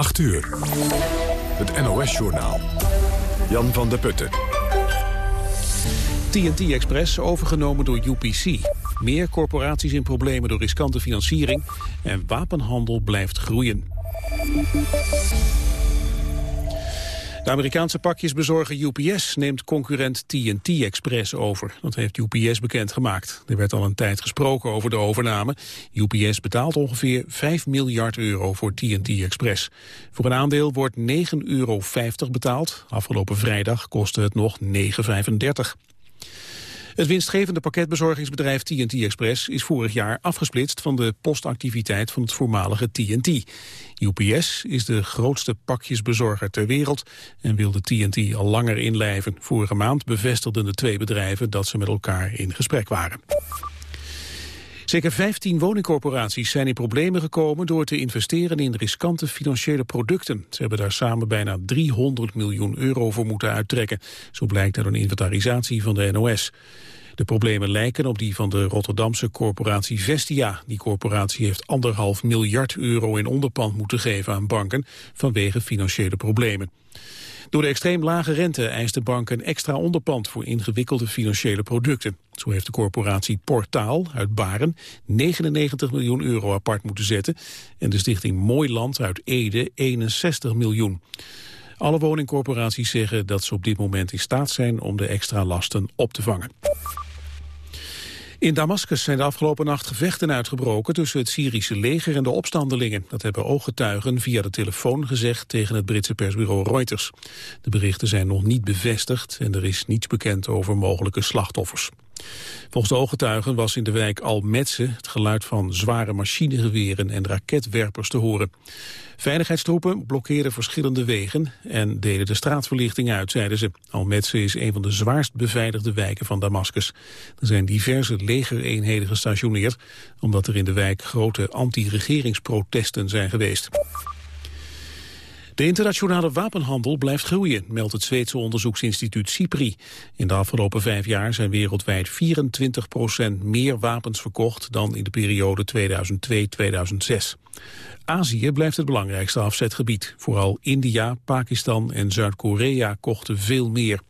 8 uur. Het NOS-journaal. Jan van der Putten. TNT Express overgenomen door UPC. Meer corporaties in problemen door riskante financiering. En wapenhandel blijft groeien. De Amerikaanse pakjesbezorger UPS neemt concurrent TNT Express over. Dat heeft UPS bekendgemaakt. Er werd al een tijd gesproken over de overname. UPS betaalt ongeveer 5 miljard euro voor TNT Express. Voor een aandeel wordt 9,50 euro betaald. Afgelopen vrijdag kostte het nog 9,35. Het winstgevende pakketbezorgingsbedrijf TNT Express is vorig jaar afgesplitst van de postactiviteit van het voormalige TNT. UPS is de grootste pakjesbezorger ter wereld en wilde TNT al langer inlijven. Vorige maand bevestigden de twee bedrijven dat ze met elkaar in gesprek waren. Zeker 15 woningcorporaties zijn in problemen gekomen door te investeren in riskante financiële producten. Ze hebben daar samen bijna 300 miljoen euro voor moeten uittrekken. Zo blijkt uit een inventarisatie van de NOS. De problemen lijken op die van de Rotterdamse corporatie Vestia. Die corporatie heeft anderhalf miljard euro in onderpand moeten geven aan banken vanwege financiële problemen. Door de extreem lage rente eist de bank een extra onderpand voor ingewikkelde financiële producten. Zo heeft de corporatie Portaal uit Baren 99 miljoen euro apart moeten zetten en de stichting Mooi Land uit Ede 61 miljoen. Alle woningcorporaties zeggen dat ze op dit moment in staat zijn om de extra lasten op te vangen. In Damascus zijn de afgelopen nacht gevechten uitgebroken tussen het Syrische leger en de opstandelingen. Dat hebben ooggetuigen via de telefoon gezegd tegen het Britse persbureau Reuters. De berichten zijn nog niet bevestigd en er is niets bekend over mogelijke slachtoffers. Volgens de ooggetuigen was in de wijk Al-Metse het geluid van zware machinegeweren en raketwerpers te horen. Veiligheidstroepen blokkeerden verschillende wegen en deden de straatverlichting uit, zeiden ze. Al-Metse is een van de zwaarst beveiligde wijken van Damascus. Er zijn diverse legereenheden gestationeerd, omdat er in de wijk grote anti-regeringsprotesten zijn geweest. De internationale wapenhandel blijft groeien, meldt het Zweedse onderzoeksinstituut CIPRI. In de afgelopen vijf jaar zijn wereldwijd 24% meer wapens verkocht dan in de periode 2002-2006. Azië blijft het belangrijkste afzetgebied. Vooral India, Pakistan en Zuid-Korea kochten veel meer.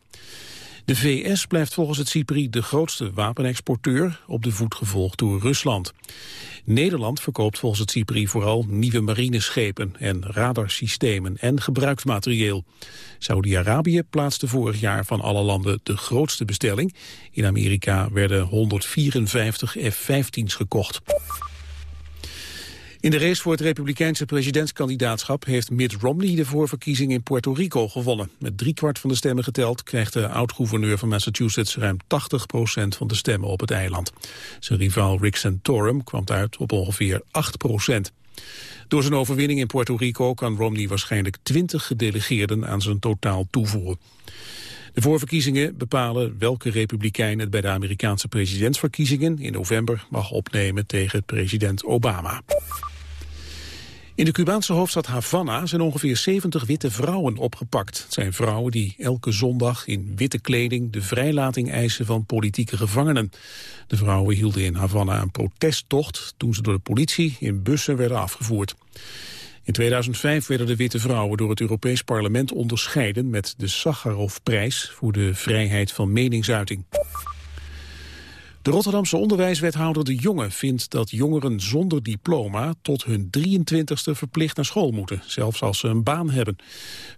De VS blijft volgens het CIPRI de grootste wapenexporteur, op de voet gevolgd door Rusland. Nederland verkoopt volgens het CIPRI vooral nieuwe marineschepen en radarsystemen en gebruikt materieel. Saudi-Arabië plaatste vorig jaar van alle landen de grootste bestelling. In Amerika werden 154 F-15's gekocht. In de race voor het republikeinse presidentskandidaatschap heeft Mitt Romney de voorverkiezing in Puerto Rico gewonnen. Met driekwart van de stemmen geteld krijgt de oud-gouverneur van Massachusetts ruim 80 procent van de stemmen op het eiland. Zijn rivaal Rick Santorum kwam uit op ongeveer 8 procent. Door zijn overwinning in Puerto Rico kan Romney waarschijnlijk 20 gedelegeerden aan zijn totaal toevoegen. De voorverkiezingen bepalen welke republikein het bij de Amerikaanse presidentsverkiezingen in november mag opnemen tegen president Obama. In de Cubaanse hoofdstad Havana zijn ongeveer 70 witte vrouwen opgepakt. Het zijn vrouwen die elke zondag in witte kleding de vrijlating eisen van politieke gevangenen. De vrouwen hielden in Havana een protesttocht toen ze door de politie in bussen werden afgevoerd. In 2005 werden de witte vrouwen door het Europees Parlement onderscheiden met de Sakharovprijs voor de vrijheid van meningsuiting. De Rotterdamse onderwijswethouder De Jonge vindt dat jongeren zonder diploma tot hun 23ste verplicht naar school moeten, zelfs als ze een baan hebben.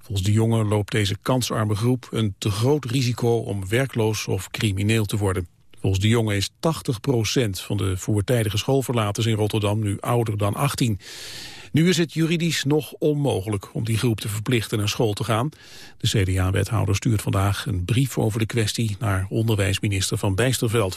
Volgens De Jonge loopt deze kansarme groep een te groot risico om werkloos of crimineel te worden. Volgens De Jonge is 80% van de voortijdige schoolverlaters in Rotterdam nu ouder dan 18. Nu is het juridisch nog onmogelijk om die groep te verplichten naar school te gaan. De CDA-wethouder stuurt vandaag een brief over de kwestie naar onderwijsminister Van Bijsterveld.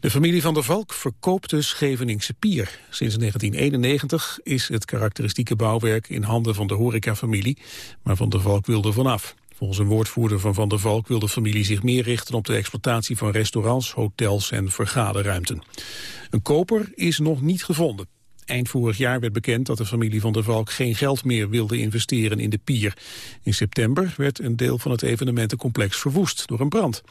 De familie van der Valk verkoopt de Scheveningse Pier. Sinds 1991 is het karakteristieke bouwwerk in handen van de horecafamilie, maar Van der Valk wilde vanaf. Volgens een woordvoerder van Van der Valk wil de familie zich meer richten op de exploitatie van restaurants, hotels en vergaderruimten. Een koper is nog niet gevonden. Eind vorig jaar werd bekend dat de familie van der Valk geen geld meer wilde investeren in de pier. In september werd een deel van het evenementencomplex verwoest door een brand.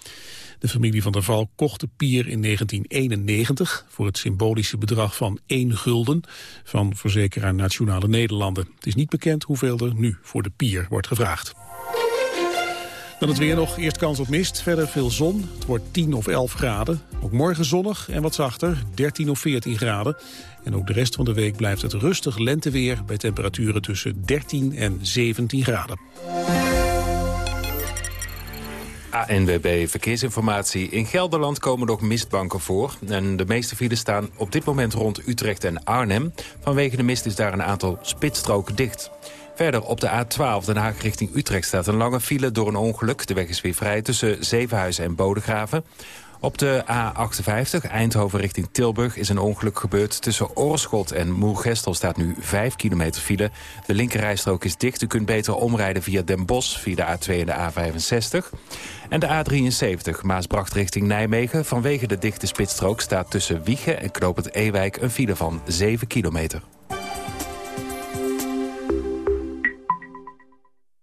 De familie van der Valk kocht de pier in 1991 voor het symbolische bedrag van 1 gulden van verzekeraar Nationale Nederlanden. Het is niet bekend hoeveel er nu voor de pier wordt gevraagd. Dan het weer nog. Eerst kans op mist, verder veel zon. Het wordt 10 of 11 graden. Ook morgen zonnig en wat zachter, 13 of 14 graden. En ook de rest van de week blijft het rustig lenteweer... bij temperaturen tussen 13 en 17 graden. ANWB Verkeersinformatie. In Gelderland komen nog mistbanken voor. En de meeste files staan op dit moment rond Utrecht en Arnhem. Vanwege de mist is daar een aantal spitsstroken dicht. Verder op de A12 Den Haag richting Utrecht staat een lange file door een ongeluk. De weg is weer vrij tussen Zevenhuizen en Bodegraven. Op de A58 Eindhoven richting Tilburg is een ongeluk gebeurd. Tussen Oorschot en Moergestel staat nu 5 kilometer file. De linkerrijstrook is dicht. U kunt beter omrijden via Den Bosch, via de A2 en de A65. En de A73 Maasbracht richting Nijmegen. Vanwege de dichte spitsstrook staat tussen Wiegen en Knoop het Ewijk een file van 7 kilometer.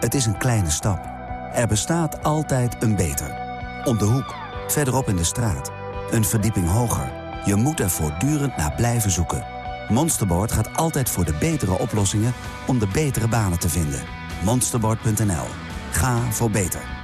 Het is een kleine stap. Er bestaat altijd een beter. Om de hoek, verderop in de straat. Een verdieping hoger. Je moet er voortdurend naar blijven zoeken. Monsterboard gaat altijd voor de betere oplossingen om de betere banen te vinden. Monsterboard.nl. Ga voor beter.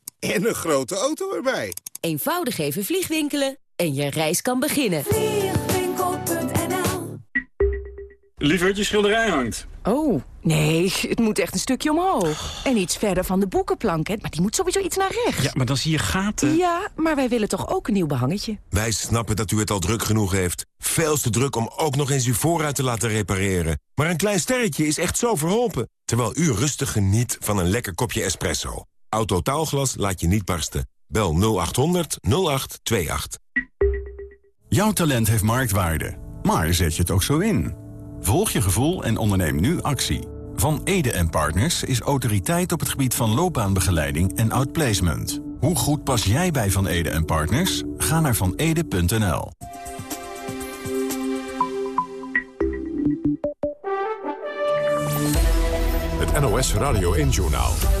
en een grote auto erbij. Eenvoudig even vliegwinkelen en je reis kan beginnen. Vliegwinkel.nl Lieverd, je schilderij hangt. Oh, nee, het moet echt een stukje omhoog. En iets verder van de boekenplank, hè? maar die moet sowieso iets naar rechts. Ja, maar dan zie je gaten. Ja, maar wij willen toch ook een nieuw behangetje? Wij snappen dat u het al druk genoeg heeft. Veel te druk om ook nog eens uw voorruit te laten repareren. Maar een klein sterretje is echt zo verholpen. Terwijl u rustig geniet van een lekker kopje espresso. Autotaalglas laat je niet barsten. Bel 0800 0828. Jouw talent heeft marktwaarde, maar zet je het ook zo in? Volg je gevoel en onderneem nu actie. Van Ede Partners is autoriteit op het gebied van loopbaanbegeleiding en outplacement. Hoe goed pas jij bij Van Ede Partners? Ga naar vanede.nl. Het NOS Radio 1-journaal.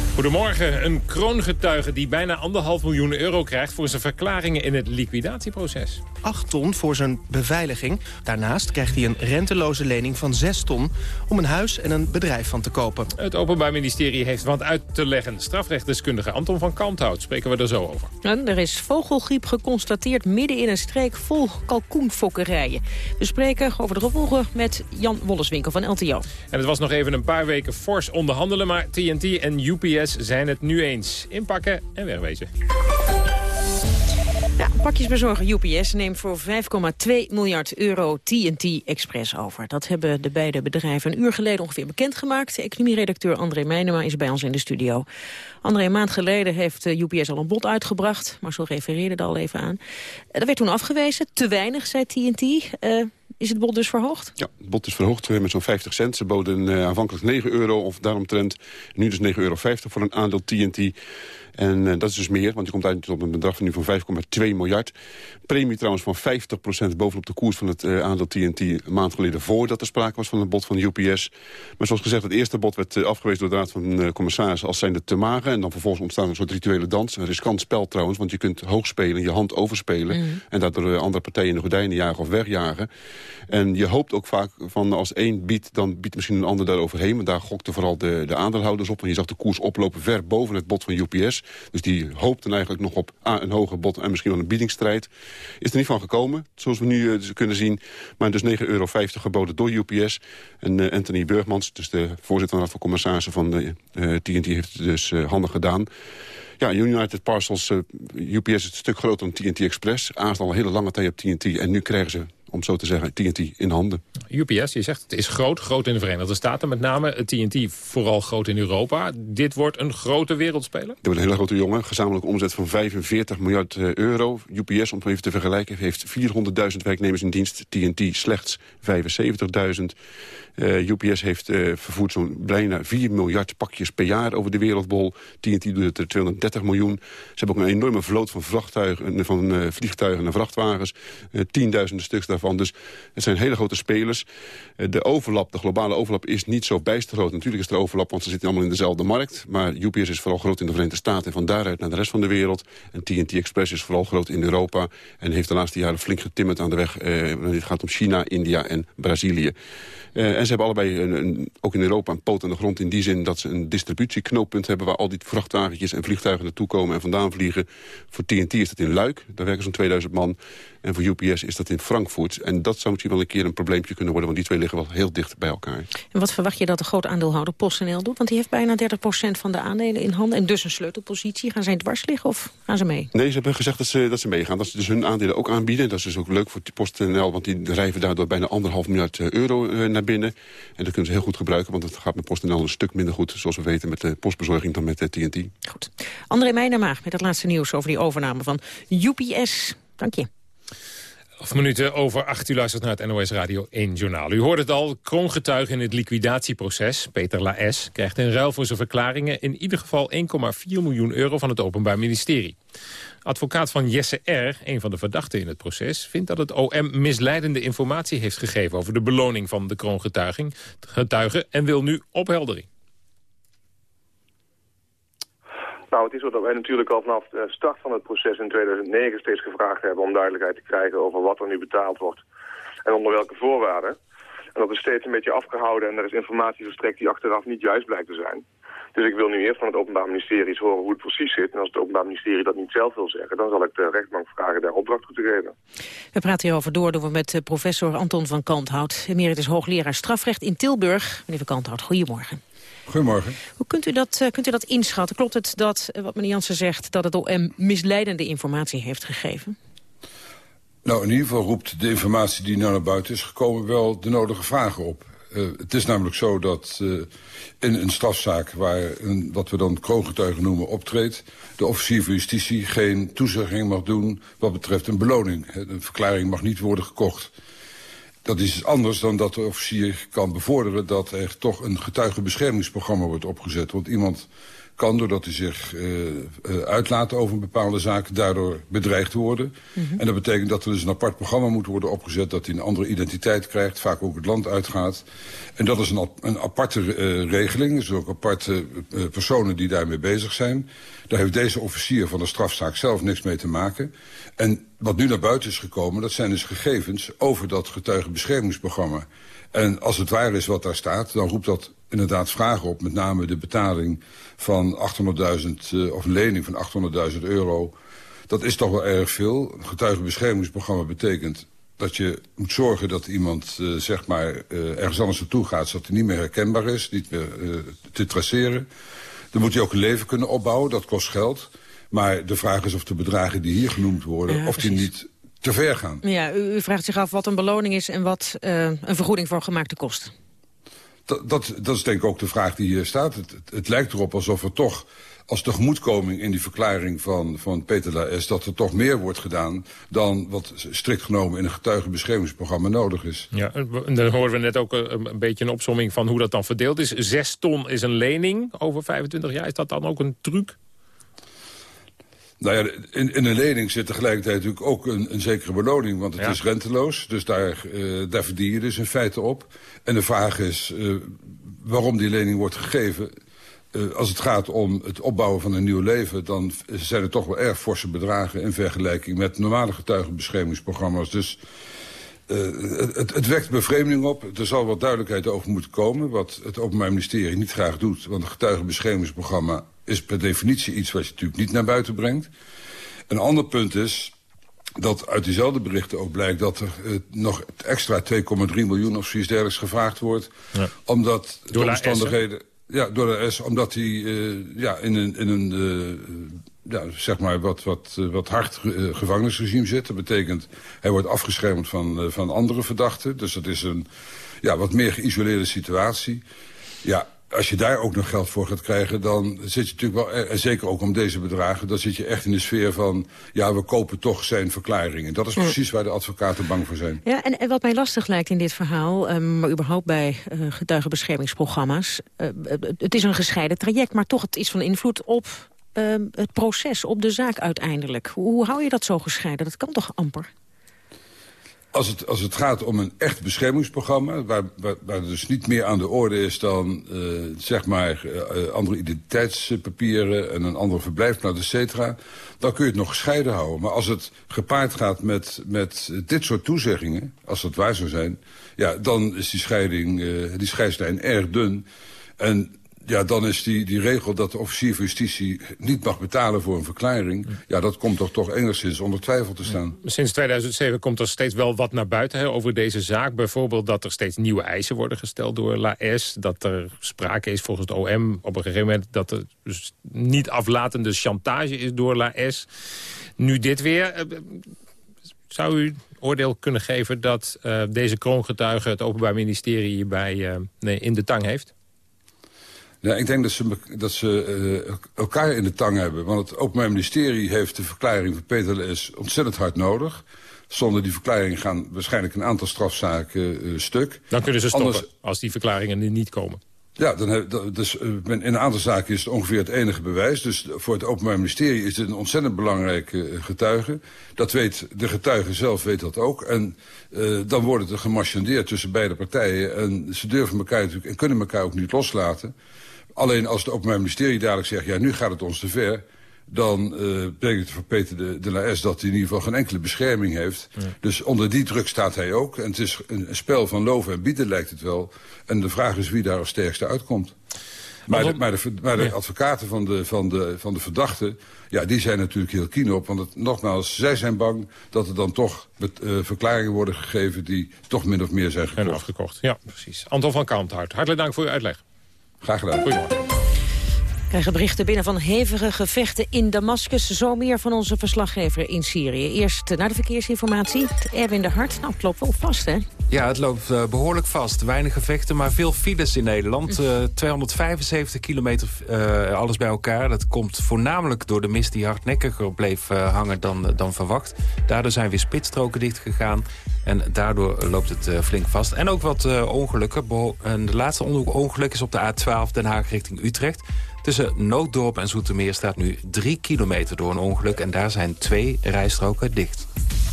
Goedemorgen. Een kroongetuige die bijna anderhalf miljoen euro krijgt... voor zijn verklaringen in het liquidatieproces. 8 ton voor zijn beveiliging. Daarnaast krijgt hij een renteloze lening van 6 ton... om een huis en een bedrijf van te kopen. Het Openbaar Ministerie heeft wat uit te leggen. Strafrechtdeskundige Anton van Kalmthout spreken we er zo over. En er is vogelgriep geconstateerd midden in een streek vol kalkoenfokkerijen. We spreken over de gevolgen met Jan Wolleswinkel van LTO. En het was nog even een paar weken fors onderhandelen... maar TNT en UPS zijn het nu eens. Inpakken en wegwezen. Ja, pakjesbezorger UPS neemt voor 5,2 miljard euro TNT Express over. Dat hebben de beide bedrijven een uur geleden ongeveer bekendgemaakt. Economieredacteur André Meijnema is bij ons in de studio. André, een maand geleden heeft UPS al een bod uitgebracht. zo refereerde er al even aan. Dat werd toen afgewezen. Te weinig, zei TNT. Uh, Is het bod dus verhoogd? Ja, het bod is verhoogd met zo'n 50 cent. Ze boden uh, aanvankelijk 9 euro of daaromtrent. Nu dus 9,50 euro voor een aandeel TNT. En uh, dat is dus meer, want je komt uit op een bedrag van nu van 5,2 miljard. Premie trouwens van 50% bovenop de koers van het uh, aandeel TNT... een maand geleden voordat er sprake was van een bod van UPS. Maar zoals gezegd, het eerste bod werd uh, afgewezen door de Raad van Commissarissen... als zijnde te magen. En dan vervolgens ontstaat een soort rituele dans. Een riskant spel trouwens, want je kunt hoog spelen, je hand overspelen... Mm. en daardoor andere partijen in de gordijnen jagen of wegjagen. En je hoopt ook vaak van als één biedt, dan biedt misschien een ander daar overheen. Maar daar gokten vooral de, de aandeelhouders op. En je zag de koers oplopen ver boven het bod van UPS. Dus die hoopten eigenlijk nog op een hoger bod en misschien wel een biedingsstrijd. Is er niet van gekomen, zoals we nu uh, kunnen zien. Maar dus 9,50 euro geboden door UPS. En uh, Anthony Burgmans, dus de voorzitter van de van Commissarissen van de TNT, heeft het dus handig gedaan. Ja, United Parcels, UPS is een stuk groter dan TNT Express. Aast al een hele lange tijd op TNT. En nu krijgen ze om zo te zeggen, TNT in handen. UPS, je zegt het is groot, groot in de Verenigde Staten met name. TNT vooral groot in Europa. Dit wordt een grote wereldspeler? Dit wordt een hele grote jongen. Gezamenlijke omzet van 45 miljard euro. UPS, om het even te vergelijken, heeft 400.000 werknemers in dienst. TNT slechts 75.000. Uh, UPS heeft uh, vervoerd zo'n bijna 4 miljard pakjes per jaar over de wereldbol. TNT doet er 230 miljoen. Ze hebben ook een enorme vloot van, vrachttuigen, van vliegtuigen en vrachtwagens. tienduizenden stuks daarvan. Dus het zijn hele grote spelers. de overlap, de globale overlap is niet zo bijster groot. Natuurlijk is er overlap, want ze zitten allemaal in dezelfde markt. Maar UPS is vooral groot in de Verenigde Staten en van daaruit naar de rest van de wereld. En TNT Express is vooral groot in Europa. En heeft de laatste jaren flink getimmerd aan de weg. het gaat om China, India en Brazilië. Hebben allebei een, een, ook in Europa een poot aan de grond... in die zin dat ze een distributieknooppunt hebben... waar al die vrachtwagentjes en vliegtuigen naartoe komen en vandaan vliegen. Voor TNT is dat in Luik, daar werken zo'n 2000 man. En voor UPS is dat in Frankfurt. En dat zou misschien wel een keer een probleempje kunnen worden... want die twee liggen wel heel dicht bij elkaar. En wat verwacht je dat de groot aandeelhouder PostNL doet? Want die heeft bijna 30% van de aandelen in handen... en dus een sleutelpositie. Gaan zij dwars liggen of gaan ze mee? Nee, ze hebben gezegd dat ze, dat ze meegaan. Dat ze dus hun aandelen ook aanbieden. Dat is dus ook leuk voor PostNL... want die drijven daardoor bijna anderhalf miljard eh, euro uh, naar binnen. En dat kunnen ze heel goed gebruiken... want het gaat met PostNL een stuk minder goed... zoals we weten met de postbezorging dan met de TNT. Goed. André Meijnermaag met het laatste nieuws over die overname van UPS. Dank je. Of minuten over acht. U luistert naar het NOS Radio 1 Journaal. U hoort het al, kroongetuige in het liquidatieproces, Peter Laes... krijgt in ruil voor zijn verklaringen in ieder geval 1,4 miljoen euro van het Openbaar Ministerie. Advocaat van Jesse R., een van de verdachten in het proces... vindt dat het OM misleidende informatie heeft gegeven... over de beloning van de kroongetuigen en wil nu opheldering. Nou, het is zo dat wij natuurlijk al vanaf de start van het proces in 2009 steeds gevraagd hebben om duidelijkheid te krijgen over wat er nu betaald wordt en onder welke voorwaarden. En dat is steeds een beetje afgehouden en er is informatie verstrekt die achteraf niet juist blijkt te zijn. Dus ik wil nu eerst van het Openbaar Ministerie horen hoe het precies zit. En als het Openbaar Ministerie dat niet zelf wil zeggen... dan zal ik de rechtbank vragen daar opdracht toe te geven. We praten hierover door doen we met eh, professor Anton van Kanthout... emeritus hoogleraar strafrecht in Tilburg. Meneer van Kanthout, goedemorgen. Goedemorgen. Hoe kunt u dat, uh, kunt u dat inschatten? Klopt het dat, uh, wat meneer Jansen zegt... dat het OM misleidende informatie heeft gegeven? Nou, in ieder geval roept de informatie die nou naar buiten is gekomen... wel de nodige vragen op. Uh, het is namelijk zo dat uh, in een strafzaak waar een, wat we dan kroongetuigen noemen optreedt... de officier van justitie geen toezegging mag doen wat betreft een beloning. Een verklaring mag niet worden gekocht. Dat is anders dan dat de officier kan bevorderen dat er toch een getuigenbeschermingsprogramma wordt opgezet. Want iemand kan, doordat hij zich uh, uh, uitlaat over een bepaalde zaak, daardoor bedreigd worden. Mm -hmm. En dat betekent dat er dus een apart programma moet worden opgezet, dat hij een andere identiteit krijgt, vaak ook het land uitgaat. En dat is een, een aparte uh, regeling, dus ook aparte personen die daarmee bezig zijn. Daar heeft deze officier van de strafzaak zelf niks mee te maken. En wat nu naar buiten is gekomen, dat zijn dus gegevens over dat getuigenbeschermingsprogramma. En als het waar is wat daar staat, dan roept dat inderdaad vragen op. Met name de betaling van 800.000, uh, of een lening van 800.000 euro. Dat is toch wel erg veel. Een getuigenbeschermingsprogramma betekent dat je moet zorgen dat iemand uh, zeg maar, uh, ergens anders naartoe gaat... zodat hij niet meer herkenbaar is, niet meer uh, te traceren. Dan moet hij ook een leven kunnen opbouwen, dat kost geld. Maar de vraag is of de bedragen die hier genoemd worden... Ja, of die niet te ver gaan. Ja, u, u, vraagt zich af wat een beloning is en wat een vergoeding voor gemaakte kosten. Dat, dat, is denk ik ook de vraag die hier staat. Het, het, lijkt erop alsof er toch als tegemoetkoming in die verklaring van, van Peter Laes... dat er toch meer wordt gedaan dan wat strikt genomen in een getuigenbeschermingsprogramma nodig is. Ja, en dan horen we net ook een, een beetje een opsomming van hoe dat dan verdeeld is. Zes ton is een lening over 25 jaar. Is dat dan ook een truc? Nou ja, in, in een lening zit tegelijkertijd natuurlijk ook een, een zekere beloning, want het is renteloos. Dus daar, uh, daar verdien je dus in feite op. En de vraag is uh, waarom die lening wordt gegeven. Uh, als het gaat om het opbouwen van een nieuw leven... dan zijn er toch wel erg forse bedragen in vergelijking met normale getuigenbeschermingsprogramma's. Dus het, het, wekt bevreemding op. Er zal wat duidelijkheid over moeten komen, wat het Openbaar Ministerie niet graag doet. Want een getuigenbeschermingsprogramma is per definitie iets wat je natuurlijk niet naar buiten brengt. Een ander punt is dat uit diezelfde berichten ook blijkt... dat er uh, nog extra 2,3 miljoen of zoiets dergelijks gevraagd wordt. Ja. Omdat door de omstandigheden... Ja, door de S, omdat hij uh, ja, in een, in een uh, ja, zeg maar wat, wat, wat hard gevangenisregime zit. Dat betekent, hij wordt afgeschermd van, van andere verdachten. Dus dat is een ja, wat meer geïsoleerde situatie. Ja, als je daar ook nog geld voor gaat krijgen, dan zit je natuurlijk wel... en zeker ook om deze bedragen, dan zit je echt in de sfeer van... ja, we kopen toch zijn verklaringen. Dat is precies waar de advocaten bang voor zijn. Ja, en, en wat mij lastig lijkt in dit verhaal... Um, maar überhaupt bij uh, getuigenbeschermingsprogramma's... Uh, het is een gescheiden traject, maar toch het is van invloed op... Uh, het proces, op de zaak uiteindelijk. Hoe, hoe hou je dat zo gescheiden? Dat kan toch amper? Als het, als het gaat om een echt beschermingsprogramma... waar, waar, waar dus niet meer aan de orde is dan uh, zeg maar, uh, andere identiteitspapieren... en een andere verblijfplaats, et cetera... dan kun je het nog gescheiden houden. Maar als het gepaard gaat met, met dit soort toezeggingen... als dat waar zou zijn... ja, dan is die, scheiding, uh, die scheidslijn erg dun... En ja, dan is die, die regel dat de officier van justitie niet mag betalen voor een verklaring... ja, dat komt toch toch enigszins onder twijfel te staan. Sinds 2007 komt er steeds wel wat naar buiten hè, over deze zaak. Bijvoorbeeld dat er steeds nieuwe eisen worden gesteld door LAS. Dat er sprake is volgens het OM op een gegeven moment... dat er dus niet aflatende chantage is door LAS. Nu dit weer... Eh, zou u oordeel kunnen geven dat uh, deze kroongetuige... het Openbaar Ministerie bij, uh, nee, in de tang heeft? Ja, ik denk dat ze, dat ze uh, elkaar in de tang hebben. Want het Openbaar Ministerie heeft de verklaring van Peter Lees ontzettend hard nodig. Zonder die verklaring gaan waarschijnlijk een aantal strafzaken uh, stuk. Dan kunnen ze stoppen Anders, als die verklaringen er niet komen. Ja, dan heb, dus, uh, in een aantal zaken is het ongeveer het enige bewijs. Dus voor het Openbaar Ministerie is dit een ontzettend belangrijke getuige. Dat weet de getuige zelf weet dat ook. En uh, dan wordt het gemarchandeerd tussen beide partijen. En ze durven elkaar natuurlijk en kunnen elkaar ook niet loslaten. Alleen als het Openbaar Ministerie dadelijk zegt... ja, nu gaat het ons te ver... dan uh, betekent het voor Peter de, de La S dat hij in ieder geval geen enkele bescherming heeft. Ja. Dus onder die druk staat hij ook. En het is een, een, spel van loven en bieden lijkt het wel. En de vraag is wie daar als sterkste uitkomt. Maar de, maar de, maar de ja. advocaten van de, van, de, van de verdachte... ja, die zijn natuurlijk heel keen op. Want het, nogmaals, zij zijn bang dat er dan toch met, uh, verklaringen worden gegeven... die toch min of meer zijn gekocht. En afgekocht, ja, precies. Anton van Kampthart, hartelijk dank voor uw uitleg. Graag gedaan. Goedemorgen. Krijgen berichten binnen van hevige gevechten in Damascus. Zo meer van onze verslaggever in Syrië. Eerst naar de verkeersinformatie. Erwin de Hart. Nou, het loopt wel vast, hè? Ja, het loopt uh, behoorlijk vast. Weinig gevechten, maar veel files in Nederland. Uh, 275 kilometer uh, alles bij elkaar. Dat komt voornamelijk door de mist die hardnekkiger bleef hangen dan, dan verwacht. Daardoor zijn weer spitsstroken dichtgegaan. En daardoor loopt het flink vast. En ook wat ongelukken. En de laatste ongeluk is op de A12 Den Haag richting Utrecht. Tussen Nooddorp en Zoetermeer staat nu drie kilometer door een ongeluk... en daar zijn twee rijstroken dicht.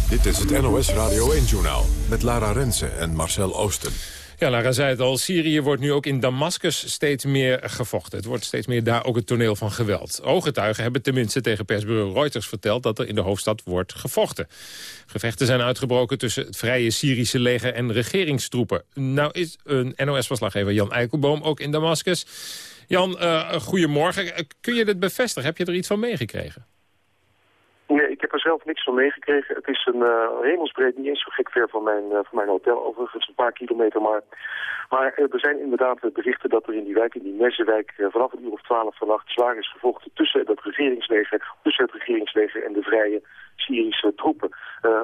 Dit is het NOS Radio 1-journaal met Lara Rensen en Marcel Oosten. Ja, Lara zei het al, Syrië wordt nu ook in Damascus steeds meer gevochten. Het wordt steeds meer daar ook het toneel van geweld. Ooggetuigen hebben tenminste tegen persbureau Reuters verteld... dat er in de hoofdstad wordt gevochten. Gevechten zijn uitgebroken tussen het vrije Syrische leger en regeringstroepen. Nou is een NOS-verslaggever Jan Eikelboom ook in Damascus. Jan, uh, goedemorgen. Kun je dit bevestigen? Heb je er iets van meegekregen? Nee, ik heb er zelf niks van meegekregen. Het is een uh, hemelsbreed, niet eens zo gek ver van mijn, uh, van mijn hotel, overigens een paar kilometer maar. Maar uh, er zijn inderdaad berichten dat er in die wijk, in die Messenwijk, vanaf een uur of twaalf vannacht zwaar is gevochten tussen, dat regeringsleger, tussen het regeringsleger en de vrije Syrische troepen.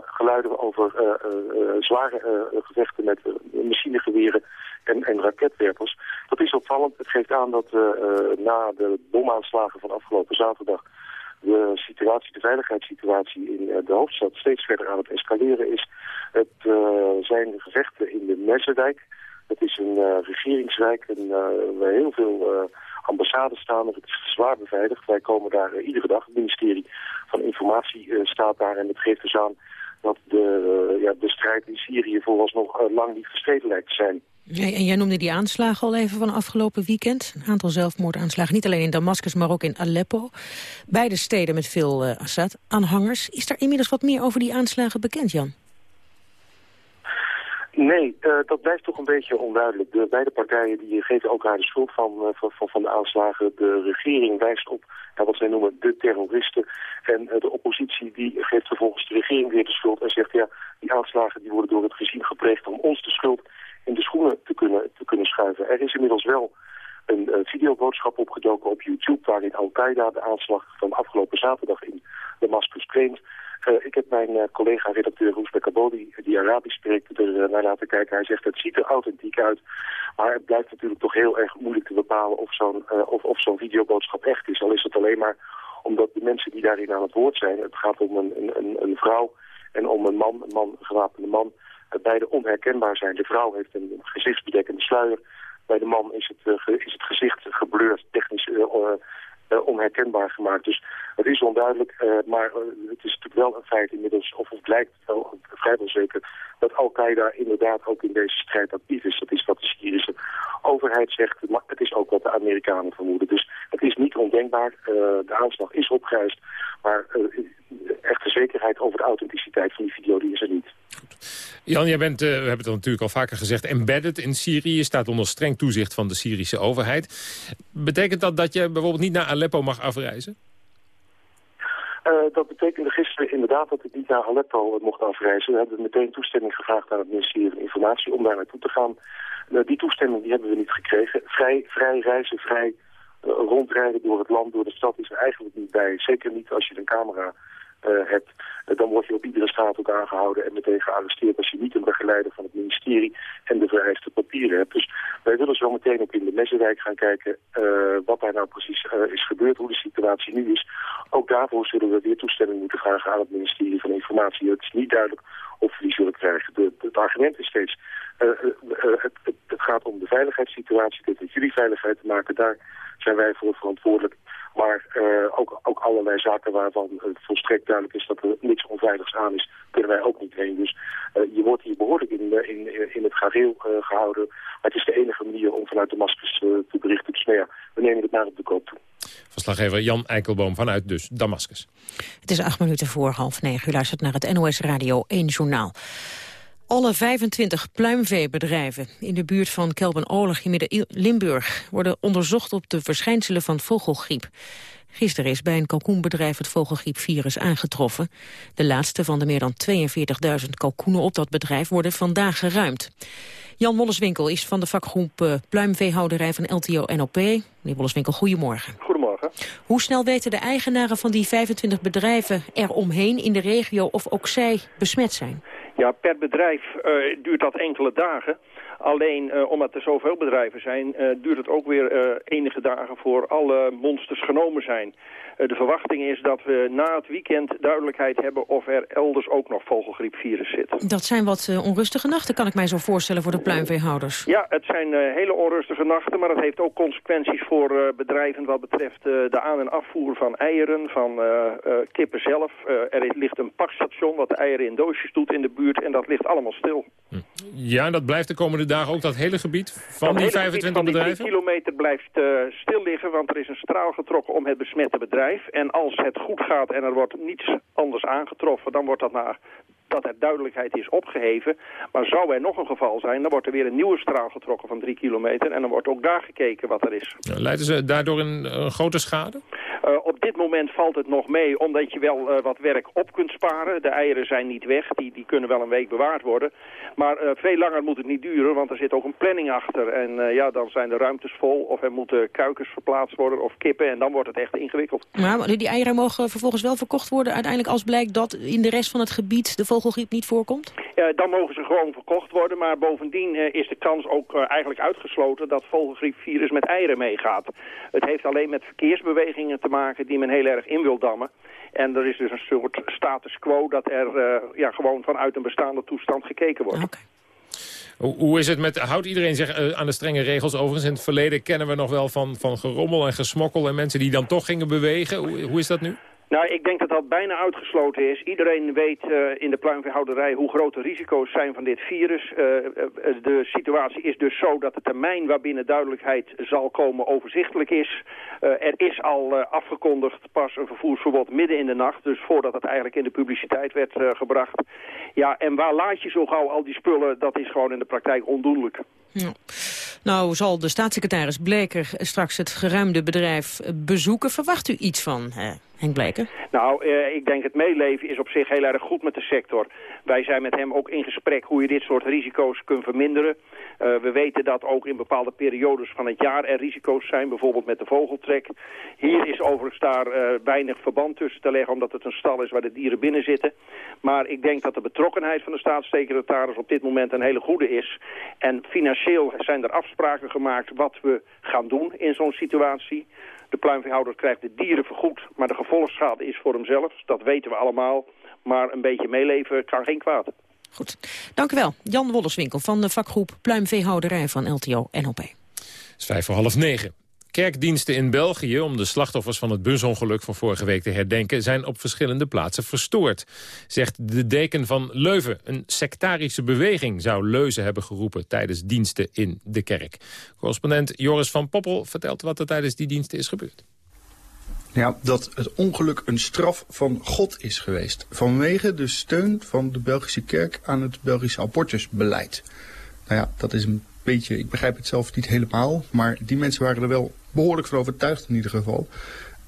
geluiden over zware gevechten met machinegeweren en, en raketwerpers. Dat is opvallend. opvallend. Het geeft aan dat na de bomaanslagen van afgelopen zaterdag de situatie, de veiligheidssituatie in de hoofdstad steeds verder aan het escaleren is. Het zijn gevechten in de Messerdijk. Het is een regeringswijk en, waar heel veel ambassades staan. Het is zwaar beveiligd. Wij komen daar iedere dag. Het ministerie van Informatie staat daar en het geeft dus aan dat de, ja, de strijd in Syrië vooralsnog lang niet gestreden lijkt te zijn. En jij noemde die aanslagen al even van afgelopen weekend. Een aantal zelfmoordaanslagen, niet alleen in Damascus, maar ook in Aleppo. Beide steden met veel uh, Assad-aanhangers. Is er inmiddels wat meer over die aanslagen bekend, Jan? Nee, uh, dat blijft toch een beetje onduidelijk. De beide partijen die geven elkaar de schuld van, uh, van, van, de aanslagen. De regering wijst op wat zij noemen de terroristen. En de oppositie die geeft vervolgens de regering weer de schuld en zegt... ja, die aanslagen die worden door het regime gepleegd om ons de schuld in de schoenen te kunnen, te kunnen schuiven. Er is inmiddels wel een videoboodschap opgedoken op YouTube... waarin Al-Qaeda de aanslag van afgelopen zaterdag in Damascus claimt... Uh, ik heb mijn uh, collega-redacteur Roesbek Kabodi, die Arabisch spreekt, er naar laten kijken. Hij zegt het ziet er authentiek uit, maar het blijft natuurlijk toch heel erg moeilijk te bepalen of zo'n of, of zo'n videoboodschap echt is. Al is het alleen maar omdat de mensen die daarin aan het woord zijn, het gaat om een, een, een vrouw en om een man, een man, een gewapende man, beide onherkenbaar zijn. De vrouw heeft een gezichtsbedekkende sluier. Bij de man is het, is het gezicht gebleurd, technisch uh, onherkenbaar gemaakt. Dus het is onduidelijk, maar het is natuurlijk wel een feit inmiddels, of het blijkt wel, vrijwel zeker, dat Al-Qaeda inderdaad ook in deze strijd actief is. Dat is wat de Syrische overheid zegt, maar het is ook wat de Amerikanen vermoeden. Dus het is niet ondenkbaar, de aanslag is opgeëist, maar echte zekerheid over de authenticiteit van die video die is er niet. Jan, jij bent, uh, we hebben het natuurlijk al vaker gezegd, embedded in Syrië. staat onder streng toezicht van de Syrische overheid. Betekent dat dat je bijvoorbeeld niet naar Aleppo mag afreizen? Uh, dat betekende gisteren inderdaad dat ik niet naar Aleppo mocht afreizen. We hebben meteen toestemming gevraagd aan het ministerie van Informatie om daar naartoe te gaan. Uh, die toestemming die hebben we niet gekregen. Vrij, vrij reizen, vrij rondrijden door het land, door de stad is er eigenlijk niet bij. Zeker niet als je een camera hebt, uh, dan word je op iedere straat ook aangehouden en meteen gearresteerd als je niet een begeleider van het ministerie en de vereiste papieren hebt. Dus wij willen zo meteen ook in de Messenwijk gaan kijken uh, wat daar nou precies is gebeurd, hoe de situatie nu is. Ook daarvoor zullen we weer toestemming moeten vragen aan het ministerie van Informatie. Het is niet duidelijk of we die zullen krijgen. Het argument is steeds, het, het, gaat om de veiligheidssituatie, het heeft met jullie veiligheid te maken, daar zijn wij voor verantwoordelijk. Maar uh, ook, ook allerlei zaken waarvan het volstrekt duidelijk is dat er niks onveiligs aan is, kunnen wij ook niet heen. Dus uh, je wordt hier behoorlijk in, in, in het gareel uh, gehouden. Maar het is de enige manier om vanuit Damascus te berichten. Dus nou ja, we nemen het naar op de koop toe. Verslaggever Jan Eikelboom vanuit dus Damascus. Het is acht minuten voor half negen. U luistert naar het NOS Radio 1 Journaal. Alle 25 pluimveebedrijven in de buurt van Kelben-Olig in Midden-Limburg worden onderzocht op de verschijnselen van vogelgriep. Gisteren is bij een kalkoenbedrijf het vogelgriepvirus aangetroffen. De laatste van de meer dan 42.000 kalkoenen op dat bedrijf worden vandaag geruimd. Jan Wolleswinkel is van de vakgroep uh, pluimveehouderij van LTO-NOP. Meneer Wolleswinkel, goedemorgen. Goedemorgen. Hoe snel weten de eigenaren van die 25 bedrijven eromheen in de regio of ook zij besmet zijn? Ja, per bedrijf uh, duurt dat enkele dagen. Alleen uh, omdat er zoveel bedrijven zijn, uh, duurt het ook weer enige dagen voor alle monsters genomen zijn. De verwachting is dat we na het weekend duidelijkheid hebben of er elders ook nog vogelgriepvirus zit. Dat zijn wat onrustige nachten, kan ik mij zo voorstellen voor de pluimveehouders. Ja, het zijn hele onrustige nachten, maar dat heeft ook consequenties voor bedrijven wat betreft de aan- en afvoer van eieren, van kippen zelf. er ligt een pakstation wat de eieren in doosjes doet in de buurt en dat ligt allemaal stil. Ja, dat blijft de komende dagen ook dat hele gebied van dat die 25 van bedrijven? Die kilometer blijft uh, stil liggen, want er is een straal getrokken om het besmette bedrijf. En als het goed gaat en er wordt niets anders aangetroffen, dan wordt dat naar dat er duidelijkheid is opgeheven. Maar zou er nog een geval zijn, dan wordt er weer een nieuwe straal getrokken van drie kilometer. En dan wordt ook daar gekeken wat er is. Leiden ze daardoor een, een grote schade? Uh, op dit moment valt het nog mee, omdat je wel uh, wat werk op kunt sparen. De eieren zijn niet weg, die, die kunnen wel een week bewaard worden. Maar uh, veel langer moet het niet duren, want er zit ook een planning achter. En ja, dan zijn de ruimtes vol, of er moeten kuikens verplaatst worden, of kippen. En dan wordt het echt ingewikkeld. Maar die eieren mogen vervolgens wel verkocht worden, uiteindelijk als blijkt dat in de rest van het gebied de vogel vogelgriep niet voorkomt? Dan mogen ze gewoon verkocht worden, maar bovendien uh, is de kans ook uh, eigenlijk uitgesloten dat vogelgriepvirus met eieren meegaat. Het heeft alleen met verkeersbewegingen te maken die men heel erg in wil dammen. En er is dus een soort status quo dat er ja, gewoon vanuit een bestaande toestand gekeken wordt. Okay. Hoe, hoe is het met, houdt iedereen zich aan de strenge regels? Overigens, in het verleden kennen we nog wel van, van gerommel en gesmokkel... en mensen die dan toch gingen bewegen. Hoe, hoe is dat nu? Nou, ik denk dat dat bijna uitgesloten is. Iedereen weet uh, in de pluimveehouderij hoe groot de risico's zijn van dit virus. Uh, de situatie is dus zo dat de termijn waarbinnen duidelijkheid zal komen overzichtelijk is. er is al afgekondigd pas een vervoersverbod midden in de nacht. Dus voordat het eigenlijk in de publiciteit werd gebracht. Ja, en waar laat je zo gauw al die spullen? Dat is gewoon in de praktijk ondoenlijk. Nou zal de staatssecretaris Bleker straks het geruimde bedrijf bezoeken. Verwacht u iets van, Henk Bleker? Nou, eh, ik denk het meeleven is op zich heel erg goed met de sector. Wij zijn met hem ook in gesprek hoe je dit soort risico's kunt verminderen. Uh, we weten dat ook in bepaalde periodes van het jaar er risico's zijn, bijvoorbeeld met de vogeltrek. Hier is overigens daar weinig verband tussen te leggen, omdat het een stal is waar de dieren binnen zitten. Maar ik denk dat de betrokkenheid van de staatssecretaris op dit moment een hele goede is. En financieel zijn er afspraken gemaakt wat we gaan doen in zo'n situatie. De pluimveehouder krijgt de dieren vergoed, maar de gevolgschade is voor hemzelf. Dat weten we allemaal. Maar een beetje meeleven kan geen kwaad. Goed, dank u wel. Jan Wollerswinkel van de vakgroep Pluimveehouderij van LTO NOP. Het is vijf voor half negen. Kerkdiensten in België, om de slachtoffers van het busongeluk van vorige week te herdenken, zijn op verschillende plaatsen verstoord. Zegt de deken van Leuven. Een sectarische beweging zou leuzen hebben geroepen tijdens diensten in de kerk. Correspondent Joris van Poppel vertelt wat er tijdens die diensten is gebeurd. Ja, dat het ongeluk een straf van God is geweest. Vanwege de steun van de Belgische kerk aan het Belgische abortusbeleid. Nou ja, dat is een beetje, ik begrijp het zelf niet helemaal. Maar die mensen waren er wel behoorlijk van overtuigd in ieder geval.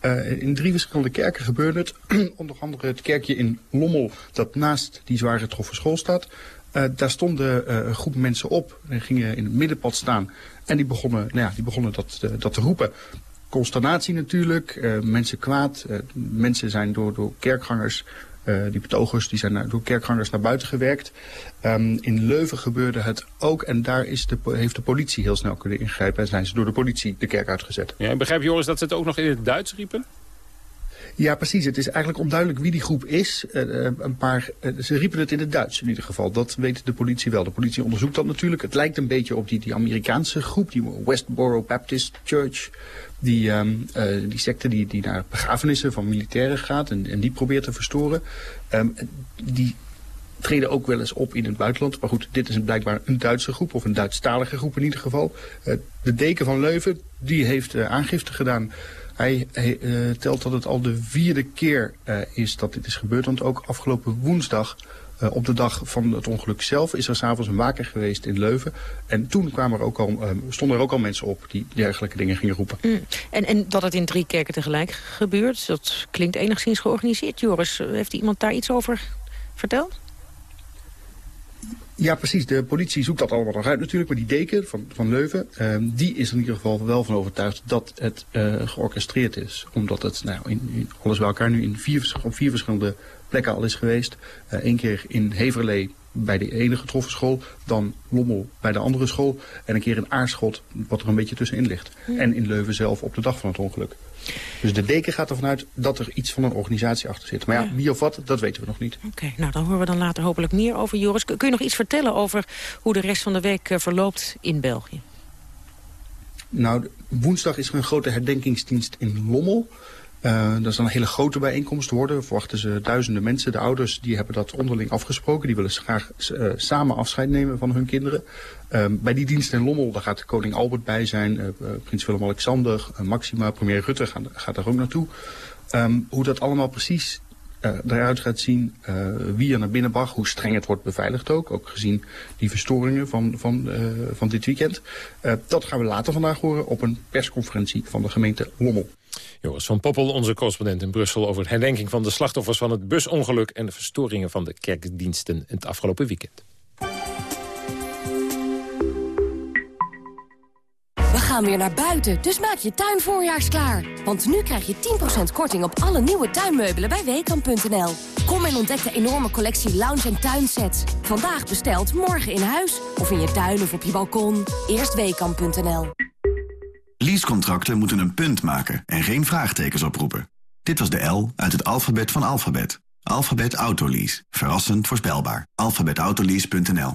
Uh, in drie verschillende kerken gebeurde het. Onder andere het kerkje in Lommel, dat naast die zwaar getroffen school staat. Uh, daar stonden uh, een groep mensen op en gingen in het middenpad staan. En die begonnen, nou ja, die begonnen dat, dat te roepen. Consternatie natuurlijk, mensen kwaad. mensen zijn door, door kerkgangers die betogers die zijn door kerkgangers naar buiten gewerkt. Um, in Leuven gebeurde het ook en daar is de, heeft de politie heel snel kunnen ingrijpen... en zijn ze door de politie de kerk uitgezet. Ja, ik begrijp Joris dat ze het ook nog in het Duits riepen? Ja, precies. Het is eigenlijk onduidelijk wie die groep is. Uh, een paar, uh, ze riepen het in het Duits in ieder geval. Dat weet de politie wel. De politie onderzoekt dat natuurlijk. Het lijkt een beetje op die, die Amerikaanse groep, die Westboro Baptist Church. Die, uh, die secte die, die naar begrafenissen van militairen gaat en, die probeert te verstoren. Um, die treden ook wel eens op in het buitenland. Maar goed, dit is blijkbaar een Duitse groep, of een Duitsstalige groep in ieder geval. De deken van Leuven, die heeft aangifte gedaan hij, uh, telt dat het al de vierde keer uh, is dat dit is gebeurd. Want ook afgelopen woensdag, uh, op de dag van het ongeluk zelf, is er s'avonds een waker geweest in Leuven. En toen kwamen er ook al, stonden er ook al mensen op die dergelijke dingen gingen roepen. Mm. En, en dat het in drie kerken tegelijk gebeurt, dat klinkt enigszins georganiseerd. Joris, heeft iemand daar iets over verteld? Ja, precies. De politie zoekt dat allemaal nog uit natuurlijk. Maar die deken van, van Leuven, uh, die is er in ieder geval wel van overtuigd dat het uh, georchestreerd is. Omdat het nou, in, alles bij elkaar nu in vier, op vier verschillende plekken al is geweest. Eén uh, keer in Heverlee bij de ene getroffen school, dan Lommel bij de andere school en een keer in Aarschot, wat er een beetje tussenin ligt. En in Leuven zelf op de dag van het ongeluk. Dus de deken gaat ervan uit dat er iets van een organisatie achter zit. Maar ja, wie of wat, dat weten we nog niet. Oké, nou dan horen we dan later hopelijk meer over Joris. Kun je nog iets vertellen over hoe de rest van de week verloopt in België? Nou, woensdag is er een grote herdenkingsdienst in Lommel. Uh, dat is een hele grote bijeenkomst worden. Verwachten ze duizenden mensen. De ouders die hebben dat onderling afgesproken. Die willen graag uh, samen afscheid nemen van hun kinderen. Uh, bij die dienst in Lommel daar gaat koning Albert bij zijn. prins Willem-Alexander, Maxima, premier Rutte gaan, gaat daar ook naartoe. Um, hoe dat allemaal precies eruit gaat zien, wie er naar binnen mag, hoe streng het wordt beveiligd ook. Ook gezien die verstoringen van, van, van dit weekend. dat gaan we later vandaag horen op een persconferentie van de gemeente Lommel. Joris van Poppel, onze correspondent in Brussel... over de herdenking van de slachtoffers van het busongeluk... en de verstoringen van de kerkdiensten het afgelopen weekend. gaan weer naar buiten, dus maak je tuin voorjaarsklaar. Want nu krijg je 10% korting op alle nieuwe tuinmeubelen bij Weekamp.nl. Kom en ontdek de enorme collectie lounge- en tuinsets. Vandaag besteld, morgen in huis. Of in je tuin of op je balkon. Eerst Weekamp.nl. Leasecontracten moeten een punt maken en geen vraagtekens oproepen. Dit was de L uit het alfabet van alfabet. Alphabet Autolease. Verrassend voorspelbaar. Alphabetautolease.nl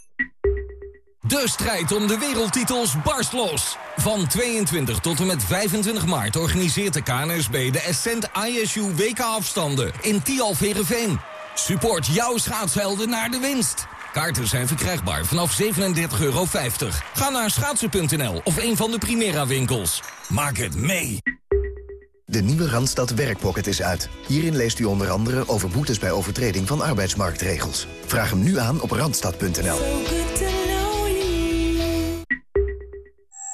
De strijd om de wereldtitels barst los. Van 22 tot en met 25 maart organiseert de KNSB de Ascent ISU WK-afstanden in Tialf Herenveen. Support jouw schaatshelden naar de winst. Kaarten zijn verkrijgbaar vanaf 37,50 euro. Ga naar schaatsen.nl of een van de Primera winkels. Maak het mee. De nieuwe Randstad Werkpocket is uit. Hierin leest u onder andere over boetes bij overtreding van arbeidsmarktregels. Vraag hem nu aan op randstad.nl.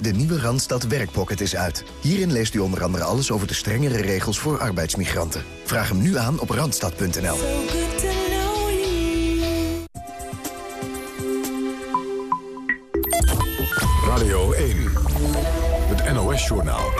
De nieuwe Randstad Werkpocket is uit. Hierin leest u onder andere alles over de strengere regels voor arbeidsmigranten. Vraag hem nu aan op randstad.nl. Radio 1. Het NOS-journaal.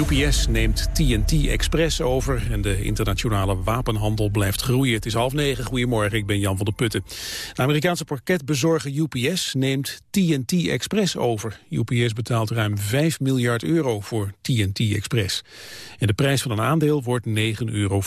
UPS neemt TNT Express over en de internationale wapenhandel blijft groeien. Het is half negen. Goedemorgen, ik ben Jan van der Putten. De Amerikaanse pakketbezorger UPS neemt TNT Express over. UPS betaalt ruim 5 miljard euro voor TNT Express. En de prijs van een aandeel wordt 9,50 euro.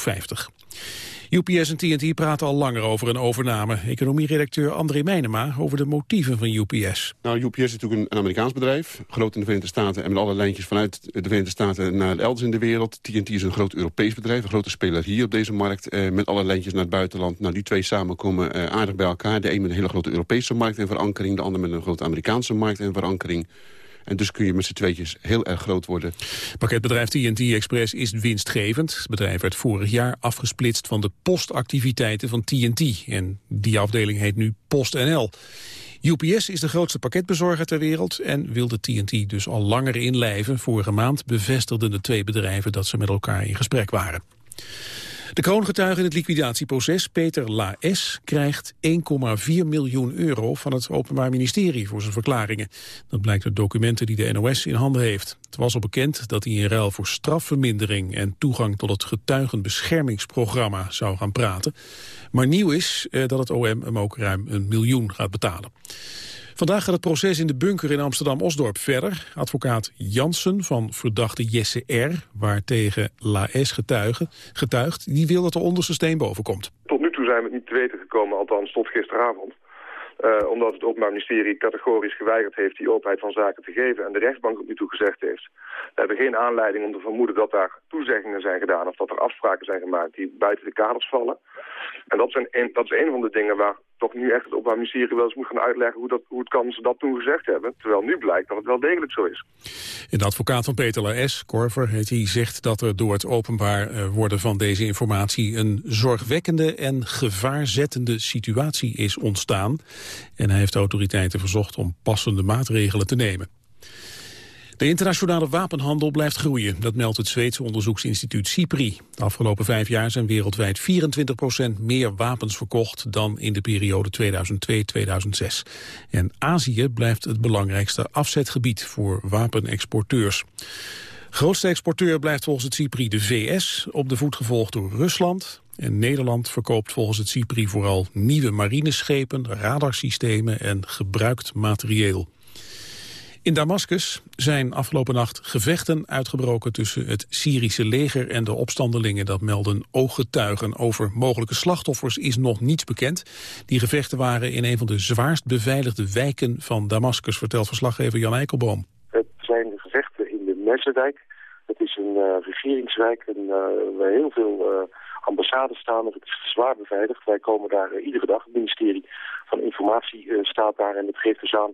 UPS en TNT praten al langer over een overname. Economieredacteur André Meijnema over de motieven van UPS. Nou, UPS is natuurlijk een, Amerikaans bedrijf. Groot in de Verenigde Staten en met alle lijntjes vanuit de Verenigde Staten naar elders in de wereld. TNT is een groot Europees bedrijf, een grote speler hier op deze markt. Eh, met alle lijntjes naar het buitenland. Nou, die twee samen komen eh, aardig bij elkaar. De een met een hele grote Europese markt en verankering. De ander met een grote Amerikaanse markt en verankering. En dus kun je met z'n tweetjes heel erg groot worden. Pakketbedrijf TNT Express is winstgevend. Het bedrijf werd vorig jaar afgesplitst van de postactiviteiten van TNT. En die afdeling heet nu PostNL. UPS is de grootste pakketbezorger ter wereld en wilde TNT dus al langer inlijven. Vorige maand bevestigden de twee bedrijven dat ze met elkaar in gesprek waren. De kroongetuige in het liquidatieproces, Peter Laes, krijgt 1,4 miljoen euro van het Openbaar Ministerie voor zijn verklaringen. Dat blijkt uit documenten die de NOS in handen heeft. Het was al bekend dat hij in ruil voor strafvermindering en toegang tot het getuigenbeschermingsprogramma zou gaan praten. Maar nieuw is eh, dat het OM hem ook ruim een miljoen gaat betalen. Vandaag gaat het proces in de bunker in Amsterdam-Osdorp verder. Advocaat Jansen van verdachte Jesse R., waartegen Laes getuige, getuigt... die wil dat de onderste steen boven komt. Tot nu toe zijn we het niet te weten gekomen, althans tot gisteravond. Uh, omdat het Openbaar Ministerie categorisch geweigerd heeft die openheid van zaken te geven en de rechtbank tot nu toe gezegd heeft. We hebben geen aanleiding om te vermoeden dat daar toezeggingen zijn gedaan of dat er afspraken zijn gemaakt die buiten de kaders vallen. En dat, zijn dat is een van de dingen waar toch nu echt het Openbaar Ministerie wel eens moet gaan uitleggen hoe, dat, hoe het kan ze dat toen gezegd hebben. Terwijl nu blijkt dat het wel degelijk zo is. De advocaat van Peter Laes, Korver, hij zegt dat er door het openbaar eh, worden van deze informatie een zorgwekkende en gevaarzettende situatie is ontstaan. En hij heeft de autoriteiten verzocht om passende maatregelen te nemen. De internationale wapenhandel blijft groeien. Dat meldt het Zweedse onderzoeksinstituut CIPRI. De afgelopen vijf jaar zijn wereldwijd 24% meer wapens verkocht... dan in de periode 2002-2006. En Azië blijft het belangrijkste afzetgebied voor wapenexporteurs. Grootste exporteur blijft volgens het CIPRI de VS, op de voet gevolgd door Rusland. En Nederland verkoopt volgens het CIPRI vooral nieuwe marineschepen, radarsystemen en gebruikt materieel. In Damascus zijn afgelopen nacht gevechten uitgebroken tussen het Syrische leger en de opstandelingen. Dat melden ooggetuigen. Over mogelijke slachtoffers is nog niets bekend. Die gevechten waren in een van de zwaarst beveiligde wijken van Damascus, vertelt verslaggever Jan Eikelboom. Het zijn gevechten in de Messenwijk. Het is een uh, regeringswijk en, uh, waar heel veel uh, ambassades staan. Het is zwaar beveiligd. Wij komen daar iedere dag. Het ministerie van Informatie staat daar en het geeft dus aan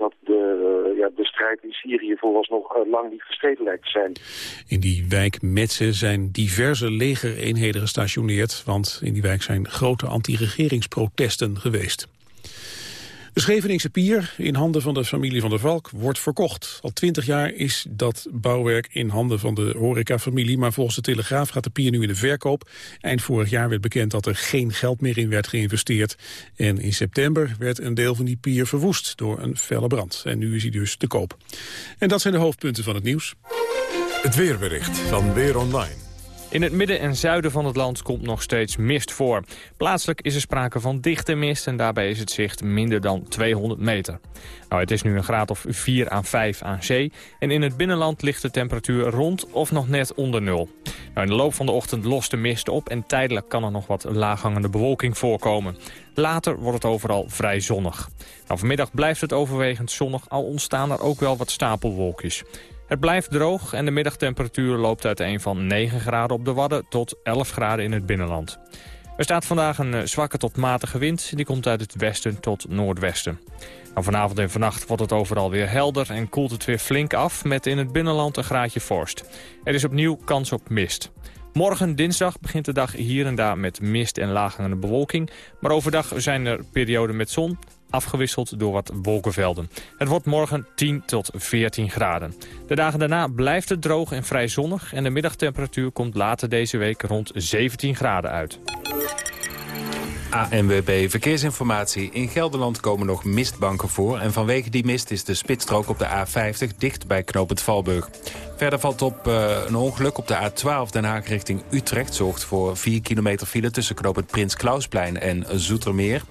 dat de, ja, de strijd in Syrië vooralsnog uh, lang niet gestreden lijkt te zijn. In die wijk Metze zijn diverse legereenheden gestationeerd... want in die wijk zijn grote anti-regeringsprotesten geweest. De Scheveningse pier in handen van de familie van der Valk wordt verkocht. Al twintig jaar is dat bouwwerk in handen van de horecafamilie... maar volgens de Telegraaf gaat de pier nu in de verkoop. Eind vorig jaar werd bekend dat er geen geld meer in werd geïnvesteerd. En in september werd een deel van die pier verwoest door een felle brand. En nu is hij dus te koop. En dat zijn de hoofdpunten van het nieuws. Het weerbericht van Weer Online. In het midden en zuiden van het land komt nog steeds mist voor. Plaatselijk is er sprake van dichte mist en daarbij is het zicht minder dan 200 meter. Nou, het is nu een graad of 4 à 5 aan zee en in het binnenland ligt de temperatuur rond of nog net onder nul. Nou, in de loop van de ochtend lost de mist op en tijdelijk kan er nog wat laaghangende bewolking voorkomen. Later wordt het overal vrij zonnig. Nou, vanmiddag blijft het overwegend zonnig, al ontstaan er ook wel wat stapelwolkjes. Het blijft droog en de middagtemperatuur loopt uiteen van 9 graden op de Wadden tot 11 graden in het binnenland. Er staat vandaag een eh, zwakke tot matige wind. Die komt uit het westen tot noordwesten. Nou, vanavond en vannacht wordt het overal weer helder en koelt het weer flink af... met in het binnenland een graadje vorst. Er is opnieuw kans op mist. Morgen, dinsdag, begint de dag hier en daar met mist en laaghangende bewolking. Maar overdag zijn er perioden met zon afgewisseld door wat wolkenvelden. Het wordt morgen 10 tot 14 graden. De dagen daarna blijft het droog en vrij zonnig... en de middagtemperatuur komt later deze week rond 17 graden uit. ANWB Verkeersinformatie. In Gelderland komen nog mistbanken voor... en vanwege die mist is de spitsstrook op de A50 dicht bij knooppunt Valburg. Verder valt op uh, een ongeluk op de A12 Den Haag richting Utrecht... zorgt voor 4 kilometer file tussen knooppunt Prins Klausplein en Zoetermeer.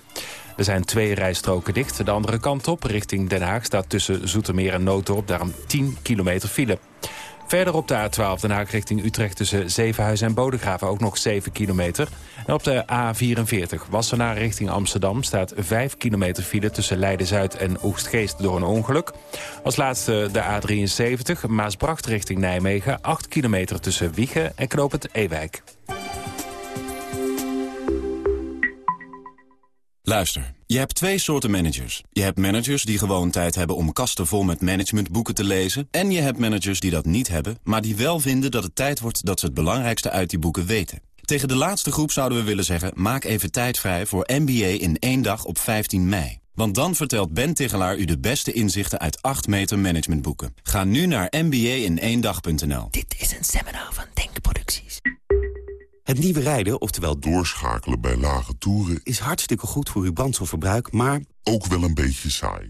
Er zijn twee rijstroken dicht. De andere kant op, richting Den Haag, staat tussen Zoetermeer en Nooddorp... daarom 10 kilometer file. Verder op de A12 Den Haag richting Utrecht tussen Zevenhuizen en Bodegraven ook nog 7 kilometer. En op de A44 Wassenaar richting Amsterdam staat 5 kilometer file tussen Leiden-Zuid en Oegstgeest door een ongeluk. Als laatste de A73 Maasbracht richting Nijmegen 8 kilometer tussen Wiegen en Knopend Ewijk. Luister, je hebt twee soorten managers. Je hebt managers die gewoon tijd hebben om kasten vol met managementboeken te lezen. En je hebt managers die dat niet hebben, maar die wel vinden dat het tijd wordt dat ze het belangrijkste uit die boeken weten. Tegen de laatste groep zouden we willen zeggen, maak even tijd vrij voor MBA in één dag op 15 mei. Want dan vertelt Ben Tegelaar u de beste inzichten uit 8 meter managementboeken. Ga nu naar mba-in-één-dag.nl. Dit is een seminar van Denkproducties. Het nieuwe rijden, oftewel doorschakelen bij lage toeren... is hartstikke goed voor uw brandstofverbruik, maar... ook wel een beetje saai.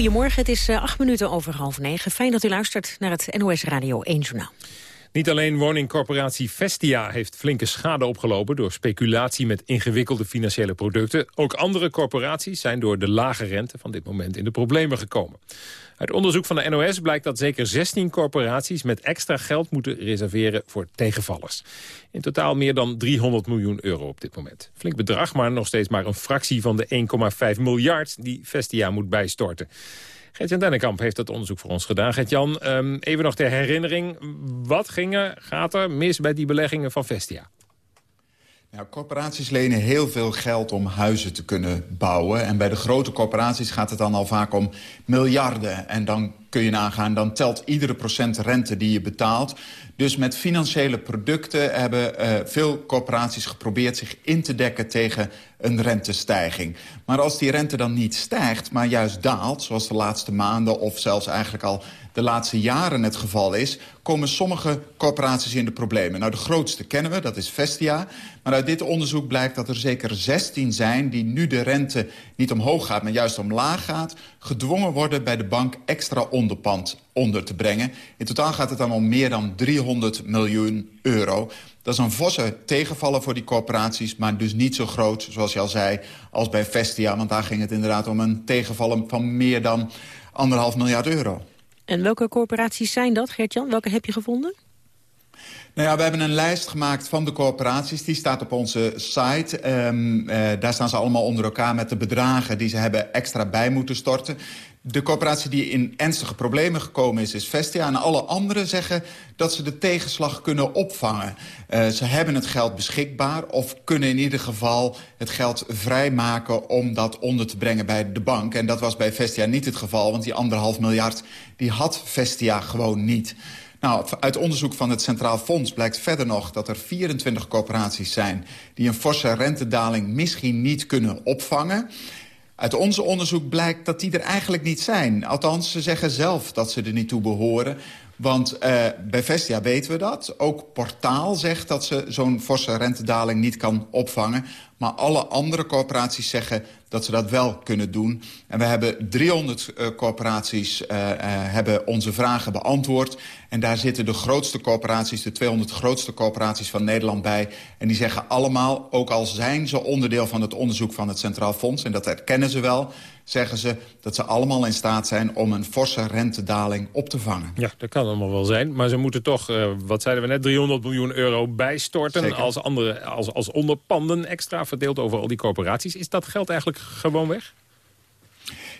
Goedemorgen, het is uh, acht minuten over half negen. Fijn dat u luistert naar het NOS Radio 1 Journaal. Niet alleen woningcorporatie Vestia heeft flinke schade opgelopen... door speculatie met ingewikkelde financiële producten. Ook andere corporaties zijn door de lage rente van dit moment in de problemen gekomen. Uit onderzoek van de NOS blijkt dat zeker 16 corporaties... met extra geld moeten reserveren voor tegenvallers. In totaal meer dan 300 miljoen euro op dit moment. Flink bedrag, maar nog steeds maar een fractie van de 1,5 miljard... die Vestia moet bijstorten. Gert-Jan Dennekamp heeft dat onderzoek voor ons gedaan. Gert-Jan, ehm, even nog ter herinnering. Wat ging gaat er mis bij die beleggingen van Vestia? Nou, corporaties lenen heel veel geld om huizen te kunnen bouwen. En bij de grote corporaties gaat het dan al vaak om miljarden. En dan kun je nagaan, dan telt iedere procent rente die je betaalt. Dus met financiële producten hebben uh, veel corporaties geprobeerd zich in te dekken tegen een rentestijging. Maar als die rente dan niet stijgt, maar juist daalt... zoals de laatste maanden of zelfs eigenlijk al de laatste jaren het geval is... komen sommige corporaties in de problemen. Nou, de grootste kennen we, dat is Vestia. Maar uit dit onderzoek blijkt dat er zeker 16 zijn... die nu de rente niet omhoog gaat, maar juist omlaag gaat... gedwongen worden bij de bank extra onderpand onder te brengen. In totaal gaat het dan om meer dan 300 miljoen euro. Dat is een forse tegenvallen voor die corporaties... maar dus niet zo groot, zoals je al zei, als bij Vestia. Want daar ging het inderdaad om een tegenvallen van meer dan anderhalf miljard euro. En welke corporaties zijn dat, Gert-Jan? Welke heb je gevonden? Nou ja, we hebben een lijst gemaakt van de corporaties. Die staat op onze site. Um, uh, daar staan ze allemaal onder elkaar met de bedragen die ze hebben extra bij moeten storten. De coöperatie die in ernstige problemen gekomen is, is Vestia. En alle anderen zeggen dat ze de tegenslag kunnen opvangen. Uh, ze hebben het geld beschikbaar of kunnen in ieder geval het geld vrijmaken... om dat onder te brengen bij de bank. En dat was bij Vestia niet het geval, want die anderhalf miljard... die had Vestia gewoon niet. Nou, uit onderzoek van het Centraal Fonds blijkt verder nog dat er 24 coöperaties zijn... die een forse rentedaling misschien niet kunnen opvangen. Uit onze onderzoek blijkt dat die er eigenlijk niet zijn. Althans, ze zeggen zelf dat ze er niet toe behoren. Want uh, bij Vestia weten we dat. Ook Portaal zegt dat ze zo'n forse rentedaling niet kan opvangen. Maar alle andere corporaties zeggen dat ze dat wel kunnen doen. En we hebben 300 uh, corporaties uh, uh, hebben onze vragen beantwoord. En daar zitten de grootste corporaties, de 200 grootste corporaties van Nederland bij. En die zeggen allemaal, ook al zijn ze onderdeel van het onderzoek van het Centraal Fonds... en dat erkennen ze wel, zeggen ze dat ze allemaal in staat zijn... om een forse rentedaling op te vangen. Ja, dat kan allemaal wel zijn. Maar ze moeten toch, wat zeiden we net, 300 miljoen euro bijstorten... als, andere, als, als onderpanden extra verdeeld over al die corporaties. Is dat geld eigenlijk gewoon weg?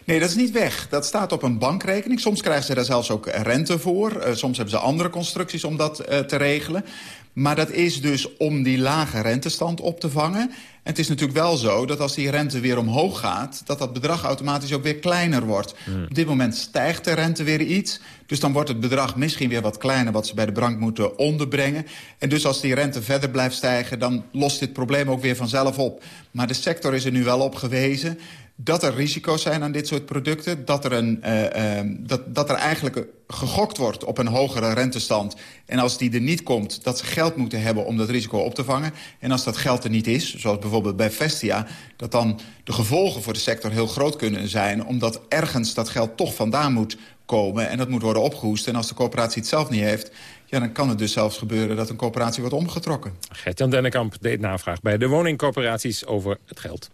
Nee, dat is niet weg. Dat staat op een bankrekening. Soms krijgen ze daar zelfs ook rente voor. Uh, soms hebben ze andere constructies om dat uh, te regelen. Maar dat is dus om die lage rentestand op te vangen. En het is natuurlijk wel zo dat als die rente weer omhoog gaat... dat dat bedrag automatisch ook weer kleiner wordt. Mm. Op dit moment stijgt de rente weer iets. Dus dan wordt het bedrag misschien weer wat kleiner... wat ze bij de bank moeten onderbrengen. En dus als die rente verder blijft stijgen... dan lost dit probleem ook weer vanzelf op. Maar de sector is er nu wel op gewezen dat er risico's zijn aan dit soort producten. Dat er, een, uh, uh, dat, dat er eigenlijk gegokt wordt op een hogere rentestand. En als die er niet komt, dat ze geld moeten hebben om dat risico op te vangen. En als dat geld er niet is, zoals bijvoorbeeld bij Vestia... dat dan de gevolgen voor de sector heel groot kunnen zijn... omdat ergens dat geld toch vandaan moet komen en dat moet worden opgehoest. En als de coöperatie het zelf niet heeft... Ja, dan kan het dus zelfs gebeuren dat een coöperatie wordt omgetrokken. Gert-Jan Dennekamp deed navraag bij de woningcorporaties over het geld.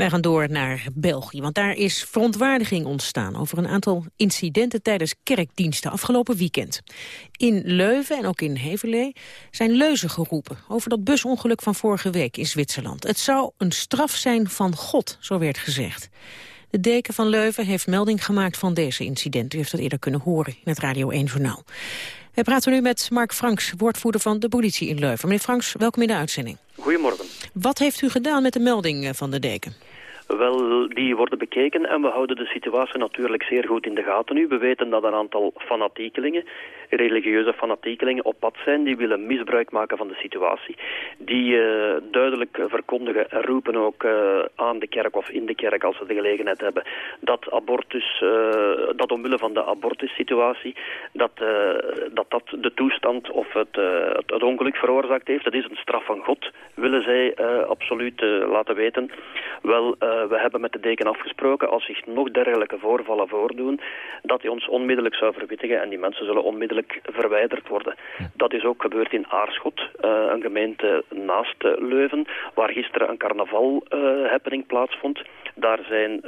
Wij gaan door naar België, want daar is verontwaardiging ontstaan... over een aantal incidenten tijdens kerkdiensten afgelopen weekend. In Leuven en ook in Heverlee zijn leuzen geroepen... over dat busongeluk van vorige week in Zwitserland. Het zou een straf zijn van God, zo werd gezegd. De deken van Leuven heeft melding gemaakt van deze incidenten. U heeft dat eerder kunnen horen in het Radio 1 Journaal. We praten nu met Mark Franks, woordvoerder van de politie in Leuven. Meneer Franks, welkom in de uitzending. Goedemorgen. Wat heeft u gedaan met de melding van de deken? Wel, die worden bekeken en we houden de situatie natuurlijk zeer goed in de gaten nu. We weten dat een aantal fanatiekelingen, religieuze fanatiekelingen, op pad zijn. Die willen misbruik maken van de situatie. Die uh, duidelijk verkondigen en roepen ook uh, aan de kerk of in de kerk als ze de gelegenheid hebben. Dat abortus, uh, dat omwille van de abortussituatie, dat, dat dat de toestand of het, het, het, ongeluk veroorzaakt heeft. Dat is een straf van God, willen zij absoluut laten weten. Wel, we hebben met de deken afgesproken, als zich nog dergelijke voorvallen voordoen, dat hij ons onmiddellijk zou verwittigen en die mensen zullen onmiddellijk verwijderd worden. Dat is ook gebeurd in Aarschot, uh, een gemeente naast Leuven, waar gisteren een carnaval-happening uh, plaatsvond. Daar zijn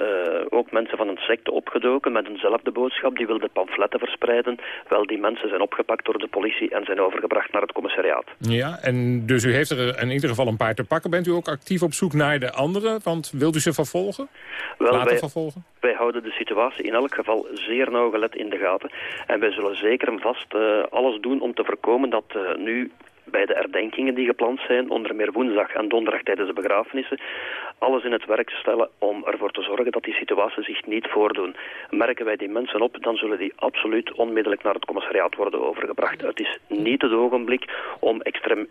ook mensen van een secte opgedoken met eenzelfde boodschap. Die wilden pamfletten verspreiden. Wel, die mensen zijn opgepakt door de politie en zijn overgebracht naar het commissariaat. Ja, en dus u heeft er in ieder geval een paar te pakken. Bent u ook actief op zoek naar de anderen? Want wilt u ze vervolgen? Wel, Laten wij, vervolgen? wij houden de situatie in elk geval zeer nauwgelet in de gaten. En wij zullen zeker en vast uh, alles doen om te voorkomen dat uh, nu bij de herdenkingen die gepland zijn, onder meer woensdag en donderdag tijdens de begrafenissen, alles in het werk stellen om ervoor te zorgen dat die situaties zich niet voordoen. Merken wij die mensen op, dan zullen die absoluut onmiddellijk naar het commissariaat worden overgebracht. Het is niet het ogenblik om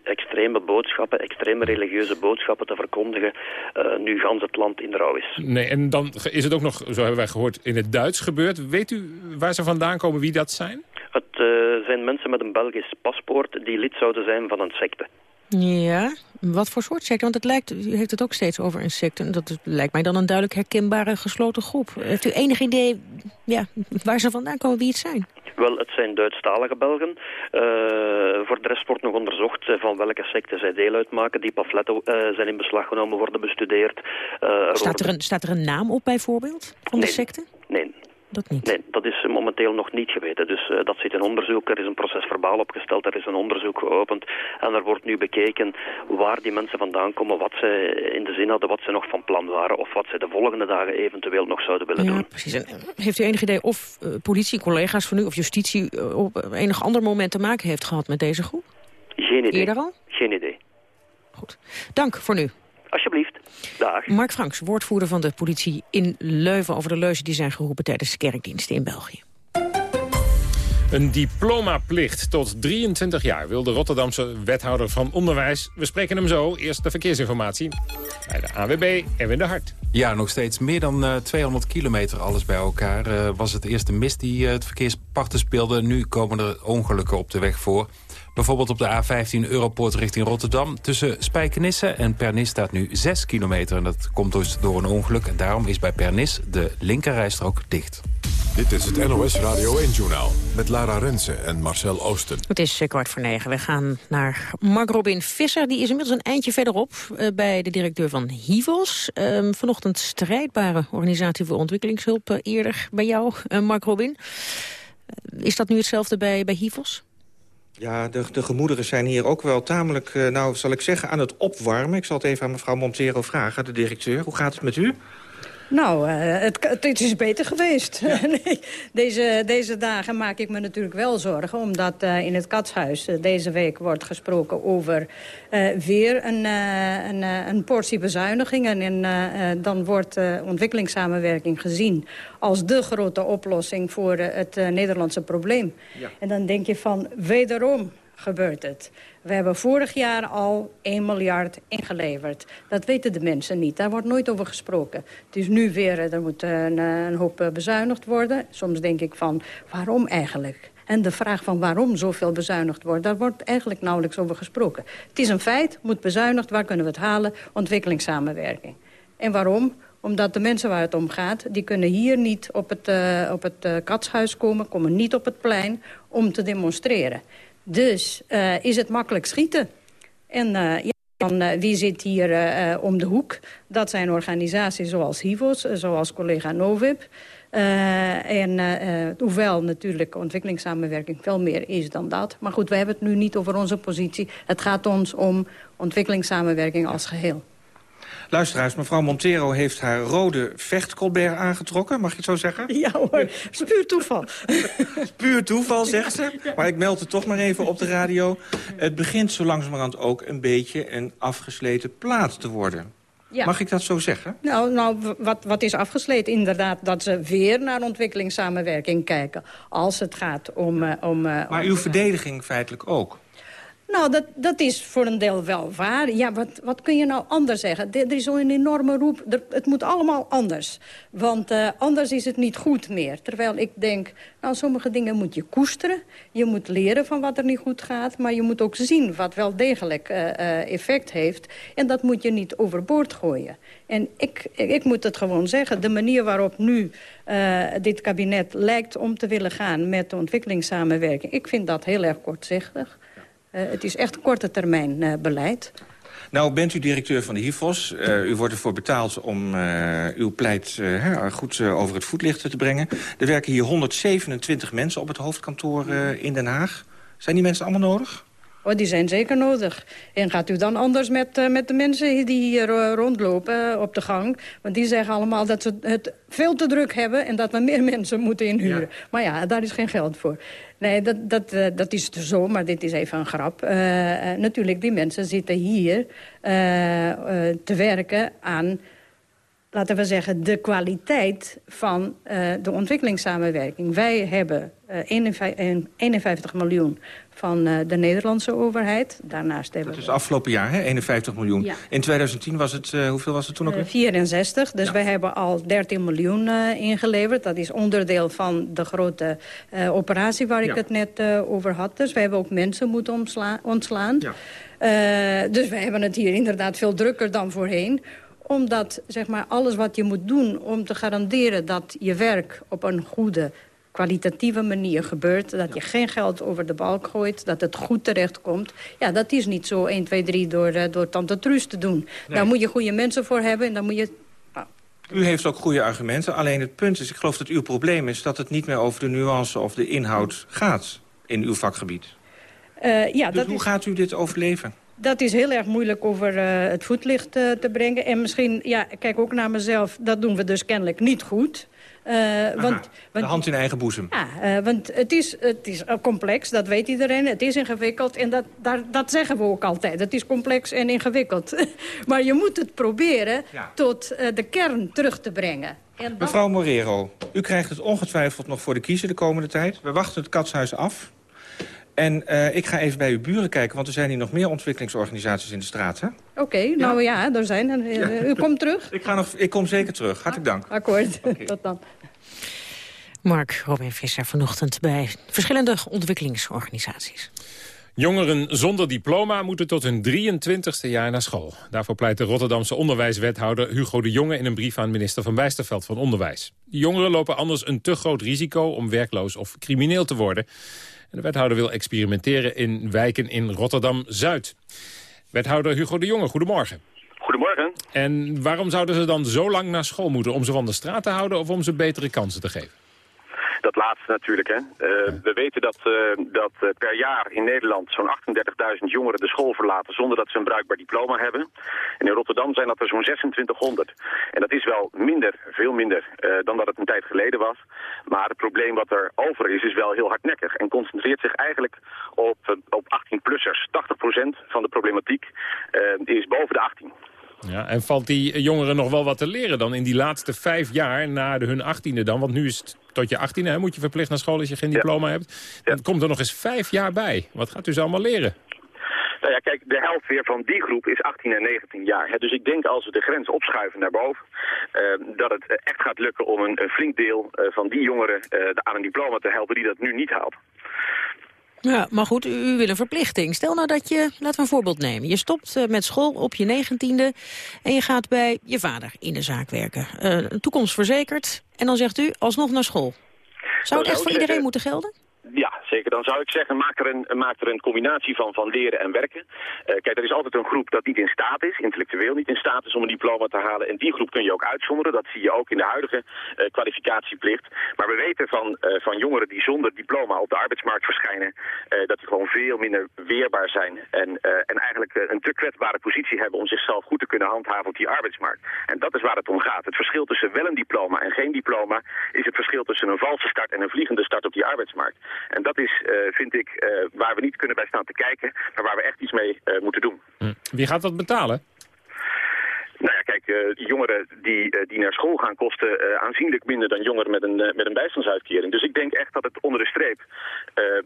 extreme boodschappen, extreme religieuze boodschappen te verkondigen, uh, nu gans het land in rouw is. Nee, en dan is het ook nog, zo hebben wij gehoord, in het Duits gebeurd. Weet u waar ze vandaan komen, wie dat zijn? Het uh, zijn mensen met een Belgisch paspoort die lid zouden zijn van een secte. Ja, wat voor soort secte? Want het lijkt, u heeft het ook steeds over een secte. Dat lijkt mij dan een duidelijk herkenbare gesloten groep. Heeft u enig idee ja, waar ze vandaan komen, wie het zijn? Wel, het zijn Duitsstalige Belgen. Uh, voor de rest wordt nog onderzocht uh, van welke secte zij deel uitmaken. Die pamfletten uh, zijn in beslag genomen, worden bestudeerd. staat, er een, staat er een naam op bijvoorbeeld van nee, de secte? Nee, dat niet? Nee, dat is momenteel nog niet geweten. Dus uh, dat zit in onderzoek. Er is een proces verbaal opgesteld, er is een onderzoek geopend. En er wordt nu bekeken waar die mensen vandaan komen, wat ze in de zin hadden, wat ze nog van plan waren. Of wat ze de volgende dagen eventueel nog zouden willen ja, doen. precies. En heeft u enig idee of uh, politie, collega's van u of justitie op enig ander moment te maken heeft gehad met deze groep? Geen idee. Eerder al? Geen idee. Goed. Dank voor nu. Alsjeblieft. Dag. Mark Franks, woordvoerder van de politie in Leuven... over de leuzen die zijn geroepen tijdens kerkdiensten in België. Een diplomaplicht tot 23 jaar wil de Rotterdamse wethouder van Onderwijs. We spreken hem zo. Eerst de verkeersinformatie bij de AWB Erwin de Hart. Ja, nog steeds meer dan uh, 200 kilometer alles bij elkaar. Uh, was het eerste mist die uh, het verkeersparten speelde. Nu komen er ongelukken op de weg voor. Bijvoorbeeld op de A15 Europoort richting Rotterdam. Tussen Spijkenisse en Pernis staat nu 6 kilometer. En dat komt dus door een ongeluk. En daarom is bij Pernis de linkerrijstrook dicht. Dit is het NOS Radio 1-journaal met Lara Rensen en Marcel Oosten. Het is kwart voor negen. We gaan naar Mark Robin Visser. Die is inmiddels een eindje verderop uh, bij de directeur van HIVOS. Uh, vanochtend strijdbare organisatie voor ontwikkelingshulp uh, eerder bij jou, uh, Mark Robin. is dat nu hetzelfde bij, bij HIVOS? Ja, de, de gemoederen zijn hier ook wel tamelijk, uh, nou zal ik zeggen, aan het opwarmen. Ik zal het even aan mevrouw Montero vragen, de directeur. Hoe gaat het met u? Nou, uh, het, het, is beter geweest. Ja. nee, deze, deze dagen maak ik me natuurlijk wel zorgen... omdat uh, in het Katshuis uh, deze week wordt gesproken over weer een, een, een, portie bezuinigingen. En dan wordt ontwikkelingssamenwerking gezien als de grote oplossing voor het Nederlandse probleem. Ja. En dan denk je van, wederom gebeurt het. We hebben vorig jaar al 1 miljard ingeleverd. Dat weten de mensen niet. Daar wordt nooit over gesproken. Het is nu weer, er moet een, een hoop bezuinigd worden. Soms denk ik van, waarom eigenlijk? En de vraag van waarom zoveel bezuinigd wordt... daar wordt eigenlijk nauwelijks over gesproken. Het is een feit, moet bezuinigd. Waar kunnen we het halen? Ontwikkelingssamenwerking. En waarom? Omdat de mensen waar het om gaat... die kunnen hier niet op het, op het uh, katshuis komen... komen niet op het plein om te demonstreren. Dus uh, is het makkelijk schieten. En dan, uh, wie zit hier om de hoek? Dat zijn organisaties zoals HIVOS, zoals collega Novib. en hoewel natuurlijk ontwikkelingssamenwerking veel meer is dan dat. Maar goed, we hebben het nu niet over onze positie. Het gaat ons om ontwikkelingssamenwerking als geheel. Luisteraars, mevrouw Montero heeft haar rode vechtcolbert aangetrokken. Mag je het zo zeggen? Ja hoor, het is puur toeval. puur toeval, zegt ze. Maar ik meld het toch maar even op de radio. Het begint zo langzamerhand ook een beetje een afgesleten plaat te worden. Ja. Mag ik dat zo zeggen? Nou, nou wat, wat is afgesleten? Inderdaad dat ze weer naar ontwikkelingssamenwerking kijken. Als het gaat om... Uh, om uh, maar uw verdediging feitelijk ook. Nou, dat, dat is voor een deel wel waar. Ja, wat, wat kun je nou anders zeggen? Er is zo'n enorme roep. Het moet allemaal anders. Want uh, anders is het niet goed meer. Terwijl ik denk, nou, sommige dingen moet je koesteren. Je moet leren van wat er niet goed gaat. Maar je moet ook zien wat wel degelijk uh, uh, effect heeft. En dat moet je niet overboord gooien. En ik, ik, ik moet het gewoon zeggen. De manier waarop nu dit kabinet lijkt om te willen gaan... met de ontwikkelingssamenwerking... ik vind dat heel erg kortzichtig. Uh, het is echt korte termijn uh, beleid. Nou, bent u directeur van de HIVOS. Uh, u wordt ervoor betaald om uw pleit goed over het voetlicht te brengen. Er werken hier 127 mensen op het hoofdkantoor in Den Haag. Zijn die mensen allemaal nodig? Oh, die zijn zeker nodig. En gaat u dan anders met, uh, met de mensen die hier uh, rondlopen uh, op de gang? Want die zeggen allemaal dat ze het veel te druk hebben... en dat we meer mensen moeten inhuren. Ja. Maar ja, daar is geen geld voor. Nee, dat, dat, dat is zo, maar dit is even een grap. natuurlijk, die mensen zitten hier te werken aan laten we zeggen, de kwaliteit van uh, de ontwikkelingssamenwerking. Wij hebben uh, 51, 51 miljoen van uh, de Nederlandse overheid. Daarnaast hebben Dat is afgelopen jaar, hè? 51 miljoen. Ja. In 2010 was het, uh, hoeveel was het toen ook weer? 64, dus ja. wij hebben al 13 miljoen uh, ingeleverd. Dat is onderdeel van de grote operatie waar ik ja. het net over had. Dus wij hebben ook mensen moeten ontslaan. Ja. dus wij hebben het hier inderdaad veel drukker dan voorheen omdat zeg maar, alles wat je moet doen om te garanderen dat je werk op een goede kwalitatieve manier gebeurt. Dat je geen geld over de balk gooit. Dat het goed terechtkomt. Ja, dat is niet zo 1, 2, 3 door, uh, door Tante Truus te doen. Nee. Daar moet je goede mensen voor hebben. En dan moet je... Nou. U heeft ook goede argumenten. Alleen het punt is, ik geloof dat uw probleem is... dat het niet meer over de nuance of de inhoud gaat in uw vakgebied. Uh, ja, dus dat hoe is... gaat u dit overleven? Dat is heel erg moeilijk over uh, het voetlicht uh, te brengen. En misschien, ja, kijk ook naar mezelf, dat doen we dus kennelijk niet goed. Uh, Aha, want, want, de hand in eigen boezem. Ja, uh, want het is, het is complex, dat weet iedereen. Het is ingewikkeld en dat, daar, dat zeggen we ook altijd. Het is complex en ingewikkeld. maar je moet het proberen ja. tot uh, de kern terug te brengen. En dan... Mevrouw Morero, u krijgt het ongetwijfeld nog voor de kiezer de komende tijd. We wachten het katshuis af. En uh, ik ga even bij uw buren kijken, want er zijn hier nog meer ontwikkelingsorganisaties in de straat, hè? Oké, okay, ja. nou ja, er zijn er. Ja. U komt terug? Ik, ga nog, ik kom zeker terug. Hartelijk dank. Akkoord, okay. tot dan. Mark Robin Visser vanochtend bij verschillende ontwikkelingsorganisaties. Jongeren zonder diploma moeten tot hun 23ste jaar naar school. Daarvoor pleit de Rotterdamse onderwijswethouder Hugo de Jonge... in een brief aan minister Van Bijsterveld van Onderwijs. De jongeren lopen anders een te groot risico om werkloos of crimineel te worden. En de wethouder wil experimenteren in wijken in Rotterdam-Zuid. Wethouder Hugo de Jonge, goedemorgen. Goedemorgen. En waarom zouden ze dan zo lang naar school moeten? Om ze van de straat te houden of om ze betere kansen te geven? Dat laatste natuurlijk. Hè. Uh, we weten dat, uh, dat uh, per jaar in Nederland zo'n 38.000 jongeren de school verlaten zonder dat ze een bruikbaar diploma hebben. En in Rotterdam zijn dat er zo'n 2600. En dat is wel minder, veel minder dan dat het een tijd geleden was. Maar het probleem wat er over is, is wel heel hardnekkig. En concentreert zich eigenlijk op, op 18-plussers. 80% van de problematiek is boven de 18. Ja, en valt die jongeren nog wel wat te leren dan in die laatste vijf jaar na de hun achttiende dan? Want nu is het tot je achttiende, moet je verplicht naar school als je geen diploma ja. hebt. Dan komt er nog eens vijf jaar bij. Wat gaat u ze allemaal leren? Nou ja, kijk, de helft weer van die groep is 18 en 19 jaar. Hè. Dus ik denk als we de grens opschuiven naar boven... Uh, dat het echt gaat lukken om een, een flink deel uh, van die jongeren uh, aan een diploma te helpen die dat nu niet haalt. Ja, maar goed, u wil een verplichting. Stel nou dat je, laten we een voorbeeld nemen. Je stopt uh, met school op je negentiende en je gaat bij je vader in de zaak werken. Uh, toekomst verzekerd en dan zegt u alsnog naar school. Zou het echt voor iedereen zeggen... moeten gelden? Ja, zeker. Dan zou ik zeggen, maak er een, maak er een combinatie van, van leren en werken. Uh, kijk, er is altijd een groep dat niet in staat is, intellectueel niet in staat is om een diploma te halen. En die groep kun je ook uitzonderen. Dat zie je ook in de huidige uh, kwalificatieplicht. Maar we weten van, uh, van jongeren die zonder diploma op de arbeidsmarkt verschijnen, dat die gewoon veel minder weerbaar zijn. En, en eigenlijk een te kwetsbare positie hebben om zichzelf goed te kunnen handhaven op die arbeidsmarkt. En dat is waar het om gaat. Het verschil tussen wel een diploma en geen diploma is het verschil tussen een valse start en een vliegende start op die arbeidsmarkt. En dat is, uh, vind ik, uh, waar we niet kunnen bij staan te kijken, maar waar we echt iets mee uh, moeten doen. Hm. Wie gaat dat betalen? Nou ja, kijk, uh, jongeren die, uh, die naar school gaan kosten uh, aanzienlijk minder dan jongeren met een, met een bijstandsuitkering. Dus ik denk echt dat het onder de streep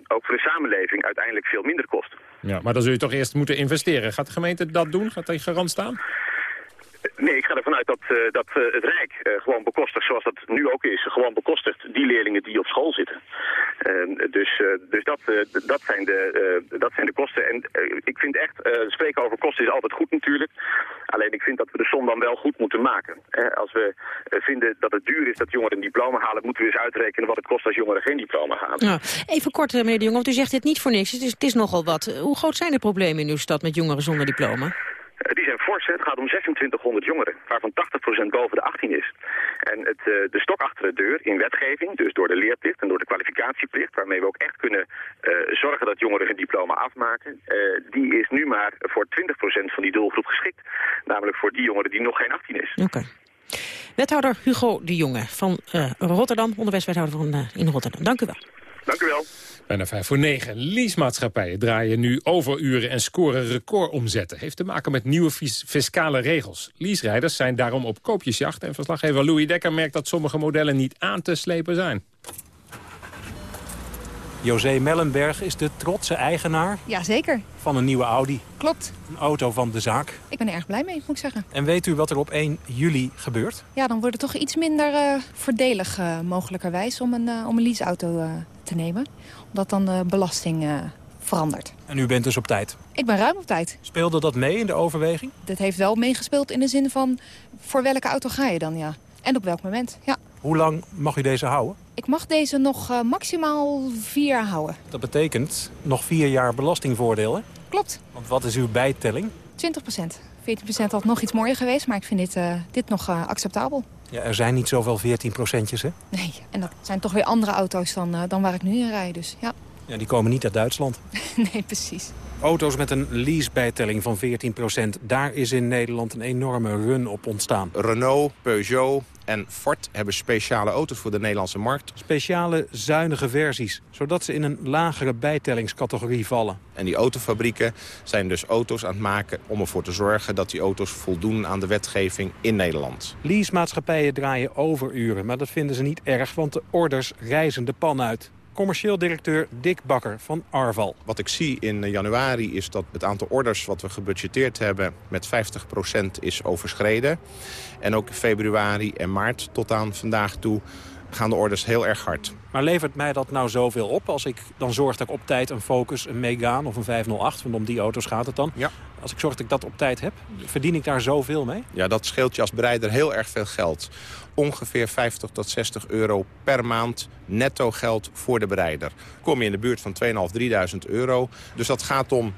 ook voor de samenleving uiteindelijk veel minder kost. Ja, maar dan zul je toch eerst moeten investeren. Gaat de gemeente dat doen? Gaat die garant staan? Nee, ik ga ervan uit dat, uh, dat uh, het Rijk uh, gewoon bekostigt, zoals dat nu ook is, gewoon bekostigt die leerlingen die op school zitten. dus dus dat, dat, zijn de, dat zijn de kosten. En ik vind echt, spreken over kosten is altijd goed natuurlijk. Alleen ik vind dat we de som dan wel goed moeten maken. als we vinden dat het duur is dat jongeren een diploma halen, moeten we eens uitrekenen wat het kost als jongeren geen diploma halen. Even kort, meneer de Jong, want u zegt dit niet voor niks. Het is, het is nogal wat. Hoe groot zijn de problemen in uw stad met jongeren zonder diploma? Die zijn fors. Het gaat om 2600 jongeren, waarvan 80% boven de 18 is. En het, uh, de stok achter de deur in wetgeving, dus door de leerplicht en door de kwalificatieplicht... waarmee we ook echt kunnen uh, zorgen dat jongeren hun diploma afmaken... Die is nu maar voor 20% van die doelgroep geschikt. Namelijk voor die jongeren die nog geen 18 is. Oké. Okay. Wethouder Hugo de Jonge van Rotterdam, onderwijswethouder van, in Rotterdam. Dank u wel. Dank u wel. Bijna vijf voor negen. Leasemaatschappijen draaien nu overuren en scoren recordomzetten. Heeft te maken met nieuwe fiscale regels. Leaserijders zijn daarom op koopjesjacht. En verslaggever Louis Dekker merkt dat sommige modellen niet aan te slepen zijn. José Mellenberg is de trotse eigenaar Jazeker. van een nieuwe Audi. Klopt. Een auto van de zaak. Ik ben er erg blij mee, moet ik zeggen. En weet u wat er op 1 juli gebeurt? Ja, dan wordt het toch iets minder uh, voordelig uh, mogelijkerwijs om een, uh, om een leaseauto te nemen. Omdat dan de belasting verandert. En u bent dus op tijd? Ik ben ruim op tijd. Speelde dat mee in de overweging? Dat heeft wel meegespeeld in de zin van voor welke auto ga je dan, ja. En op welk moment, ja. Hoe lang mag u deze houden? Ik mag deze nog uh, maximaal vier jaar houden. Dat betekent nog vier jaar belastingvoordeel, hè? Klopt. Want wat is uw bijtelling? 20 procent. 14 procent had nog iets mooier geweest, maar ik vind dit, uh, dit nog uh, acceptabel. Ja, er zijn niet zoveel 14 procentjes, hè? Nee, en dat zijn toch weer andere auto's dan, dan waar ik nu in rijd, dus ja. Ja, die komen niet uit Duitsland. nee, precies. Auto's met een leasebijtelling van 14 procent. Daar is in Nederland een enorme run op ontstaan. Renault, Peugeot en Ford hebben speciale auto's voor de Nederlandse markt. Speciale zuinige versies, zodat ze in een lagere bijtellingscategorie vallen. En die autofabrieken zijn dus auto's aan het maken om ervoor te zorgen... dat die auto's voldoen aan de wetgeving in Nederland. Leasemaatschappijen draaien overuren, maar dat vinden ze niet erg... want de orders reizen de pan uit commercieel directeur Dick Bakker van Arval. Wat ik zie in januari is dat het aantal orders wat we gebudgeteerd hebben... met 50% is overschreden. En ook februari en maart tot aan vandaag toe gaan de orders heel erg hard. Maar levert mij dat nou zoveel op als ik dan zorg dat ik op tijd een Focus, een Megane of een 508... want om die auto's gaat het dan. Ja. Als ik zorg dat ik dat op tijd heb, verdien ik daar zoveel mee? Ja, dat scheelt je als bereider heel erg veel geld. Ongeveer 50 tot 60 euro per maand netto geld voor de bereider. Kom je in de buurt van 2.500, 3.000 euro. Dus dat gaat om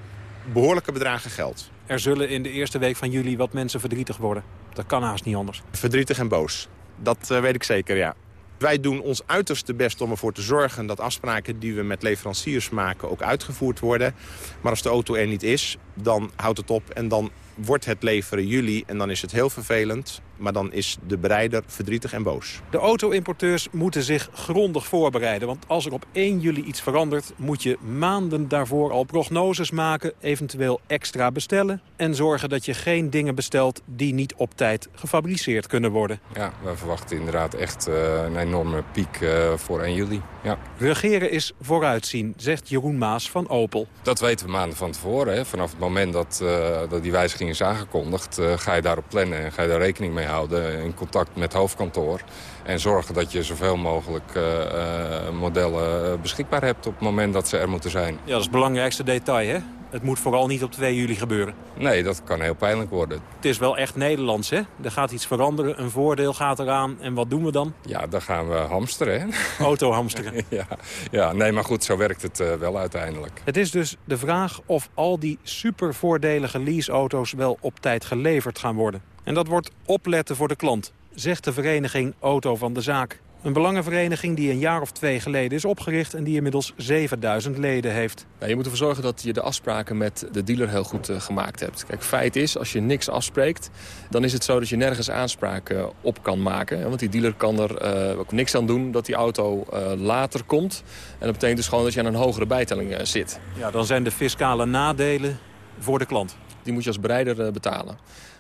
behoorlijke bedragen geld. Er zullen in de eerste week van juli wat mensen verdrietig worden. Dat kan haast niet anders. Verdrietig en boos. Dat uh, weet ik zeker, ja. Wij doen ons uiterste best om ervoor te zorgen dat afspraken die we met leveranciers maken ook uitgevoerd worden. Maar als de auto er niet is, dan houdt het op en dan wordt het leveren juli en dan is het heel vervelend. Maar dan is de bereider verdrietig en boos. De auto-importeurs moeten zich grondig voorbereiden. Want als er op 1 juli iets verandert... moet je maanden daarvoor al prognoses maken, eventueel extra bestellen... en zorgen dat je geen dingen bestelt die niet op tijd gefabriceerd kunnen worden. Ja, we verwachten inderdaad echt uh, een enorme piek uh, voor 1 juli. Ja. Regeren is vooruitzien, zegt Jeroen Maas van Opel. Dat weten we maanden van tevoren. Hè. Vanaf het moment dat, uh, dat die wijziging is aangekondigd... ga je daarop plannen en ga je daar rekening mee houden in contact met hoofdkantoor. En zorgen dat je zoveel mogelijk uh, uh, modellen beschikbaar hebt op het moment dat ze er moeten zijn. Ja, dat is het belangrijkste detail, hè? Het moet vooral niet op 2 juli gebeuren. Nee, dat kan heel pijnlijk worden. Het is wel echt Nederlands, hè? Er gaat iets veranderen, een voordeel gaat eraan. En wat doen we dan? Ja, dan gaan we hamsteren, hè? Auto hamsteren. ja, ja, nee, maar goed, zo werkt het uh, wel uiteindelijk. Het is dus de vraag of al die supervoordelige leaseauto's wel op tijd geleverd gaan worden. En dat wordt opletten voor de klant, zegt de vereniging Auto van de Zaak. Een belangenvereniging die een jaar of twee geleden is opgericht... en die inmiddels 7000 leden heeft. Nou, je moet ervoor zorgen dat je de afspraken met de dealer heel goed uh, gemaakt hebt. Kijk, feit is, als je niks afspreekt... dan is het zo dat je nergens aanspraak uh, op kan maken. Want die dealer kan er uh, ook niks aan doen dat die auto later komt. En dat betekent dus gewoon dat je aan een hogere bijtelling zit. Ja, dan zijn de fiscale nadelen voor de klant. Die moet je als bereider betalen.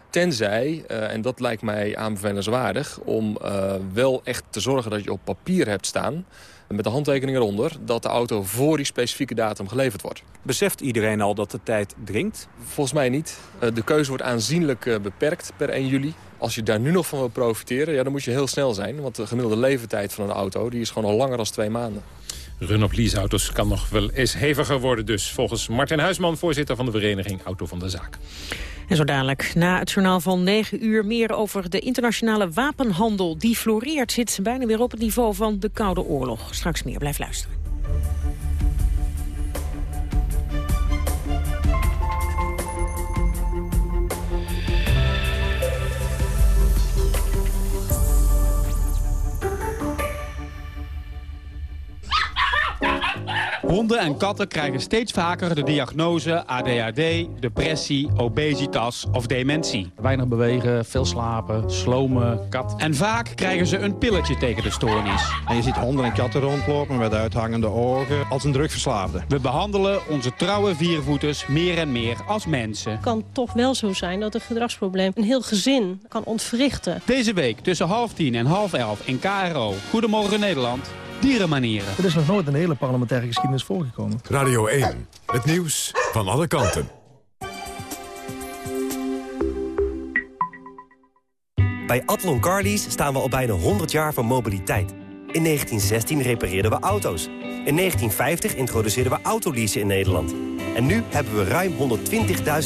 Tenzij, uh, en dat lijkt mij aanbevelenswaardig... om uh, wel echt te zorgen dat je op papier hebt staan... met de handtekening eronder... dat de auto voor die specifieke datum geleverd wordt. Beseft iedereen al dat de tijd dringt? Volgens mij niet. Uh, de keuze wordt aanzienlijk beperkt per 1 juli. Als je daar nu nog van wil profiteren, ja, dan moet je heel snel zijn. Want de gemiddelde levertijd van een auto die is gewoon al langer dan twee maanden. Run op leaseauto's kan nog wel eens heviger worden dus. Volgens Martin Huisman, voorzitter van de vereniging Auto van de Zaak. En zo dadelijk, na het journaal van 9 uur... meer over de internationale wapenhandel. Die floreert, zit bijna weer op het niveau van de Koude Oorlog. Straks meer, blijf luisteren. Honden en katten krijgen steeds vaker de diagnose ADHD, depressie, obesitas of dementie. Weinig bewegen, veel slapen, slomen, kat. En vaak krijgen ze een pilletje tegen de stoornis. En je ziet honden en katten rondlopen met uithangende ogen als een drugverslaafde. We behandelen onze trouwe viervoeters meer en meer als mensen. Het kan toch wel zo zijn dat een gedragsprobleem een heel gezin kan ontwrichten. Deze week tussen half tien en half elf in KRO. Goedemorgen Nederland. Dierenmanieren. Er is nog nooit een hele parlementaire geschiedenis voorgekomen. Radio 1, het nieuws van alle kanten. Bij Atlon Carlies staan we al bijna 100 jaar van mobiliteit. In 1916 repareerden we auto's. In 1950 introduceerden we autoleasen in Nederland. En nu hebben we ruim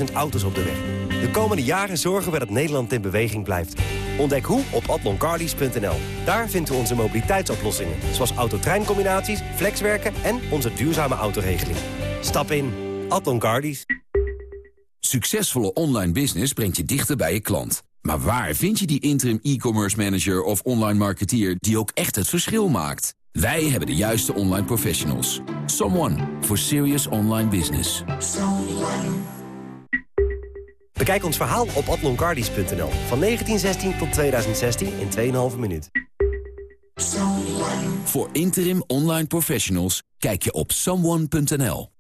120.000 auto's op de weg. De komende jaren zorgen we dat Nederland in beweging blijft. Ontdek hoe op atloncarlies.nl. Daar vinden we onze mobiliteitsoplossingen. Zoals autotreincombinaties, flexwerken en onze duurzame autoregeling. Stap in. Atlon Carlies. Succesvolle online business brengt je dichter bij je klant. Maar waar vind je die interim e-commerce manager of online marketeer... die ook echt het verschil maakt? Wij hebben de juiste online professionals. Someone for serious online business. Bekijk ons verhaal op atloncardies.nl. Van 1916 tot 2016 in 2,5 minuut. Voor interim online professionals kijk je op someone.nl.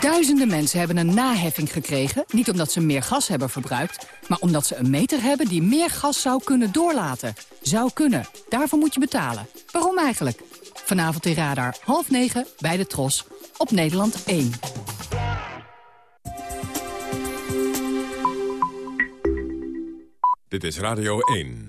Duizenden mensen hebben een naheffing gekregen... niet omdat ze meer gas hebben verbruikt... maar omdat ze een meter hebben die meer gas zou kunnen doorlaten. Zou kunnen. Daarvoor moet je betalen. Waarom eigenlijk? Vanavond in Radar, half negen, bij de Tros. Op Nederland 1. Dit is Radio 1.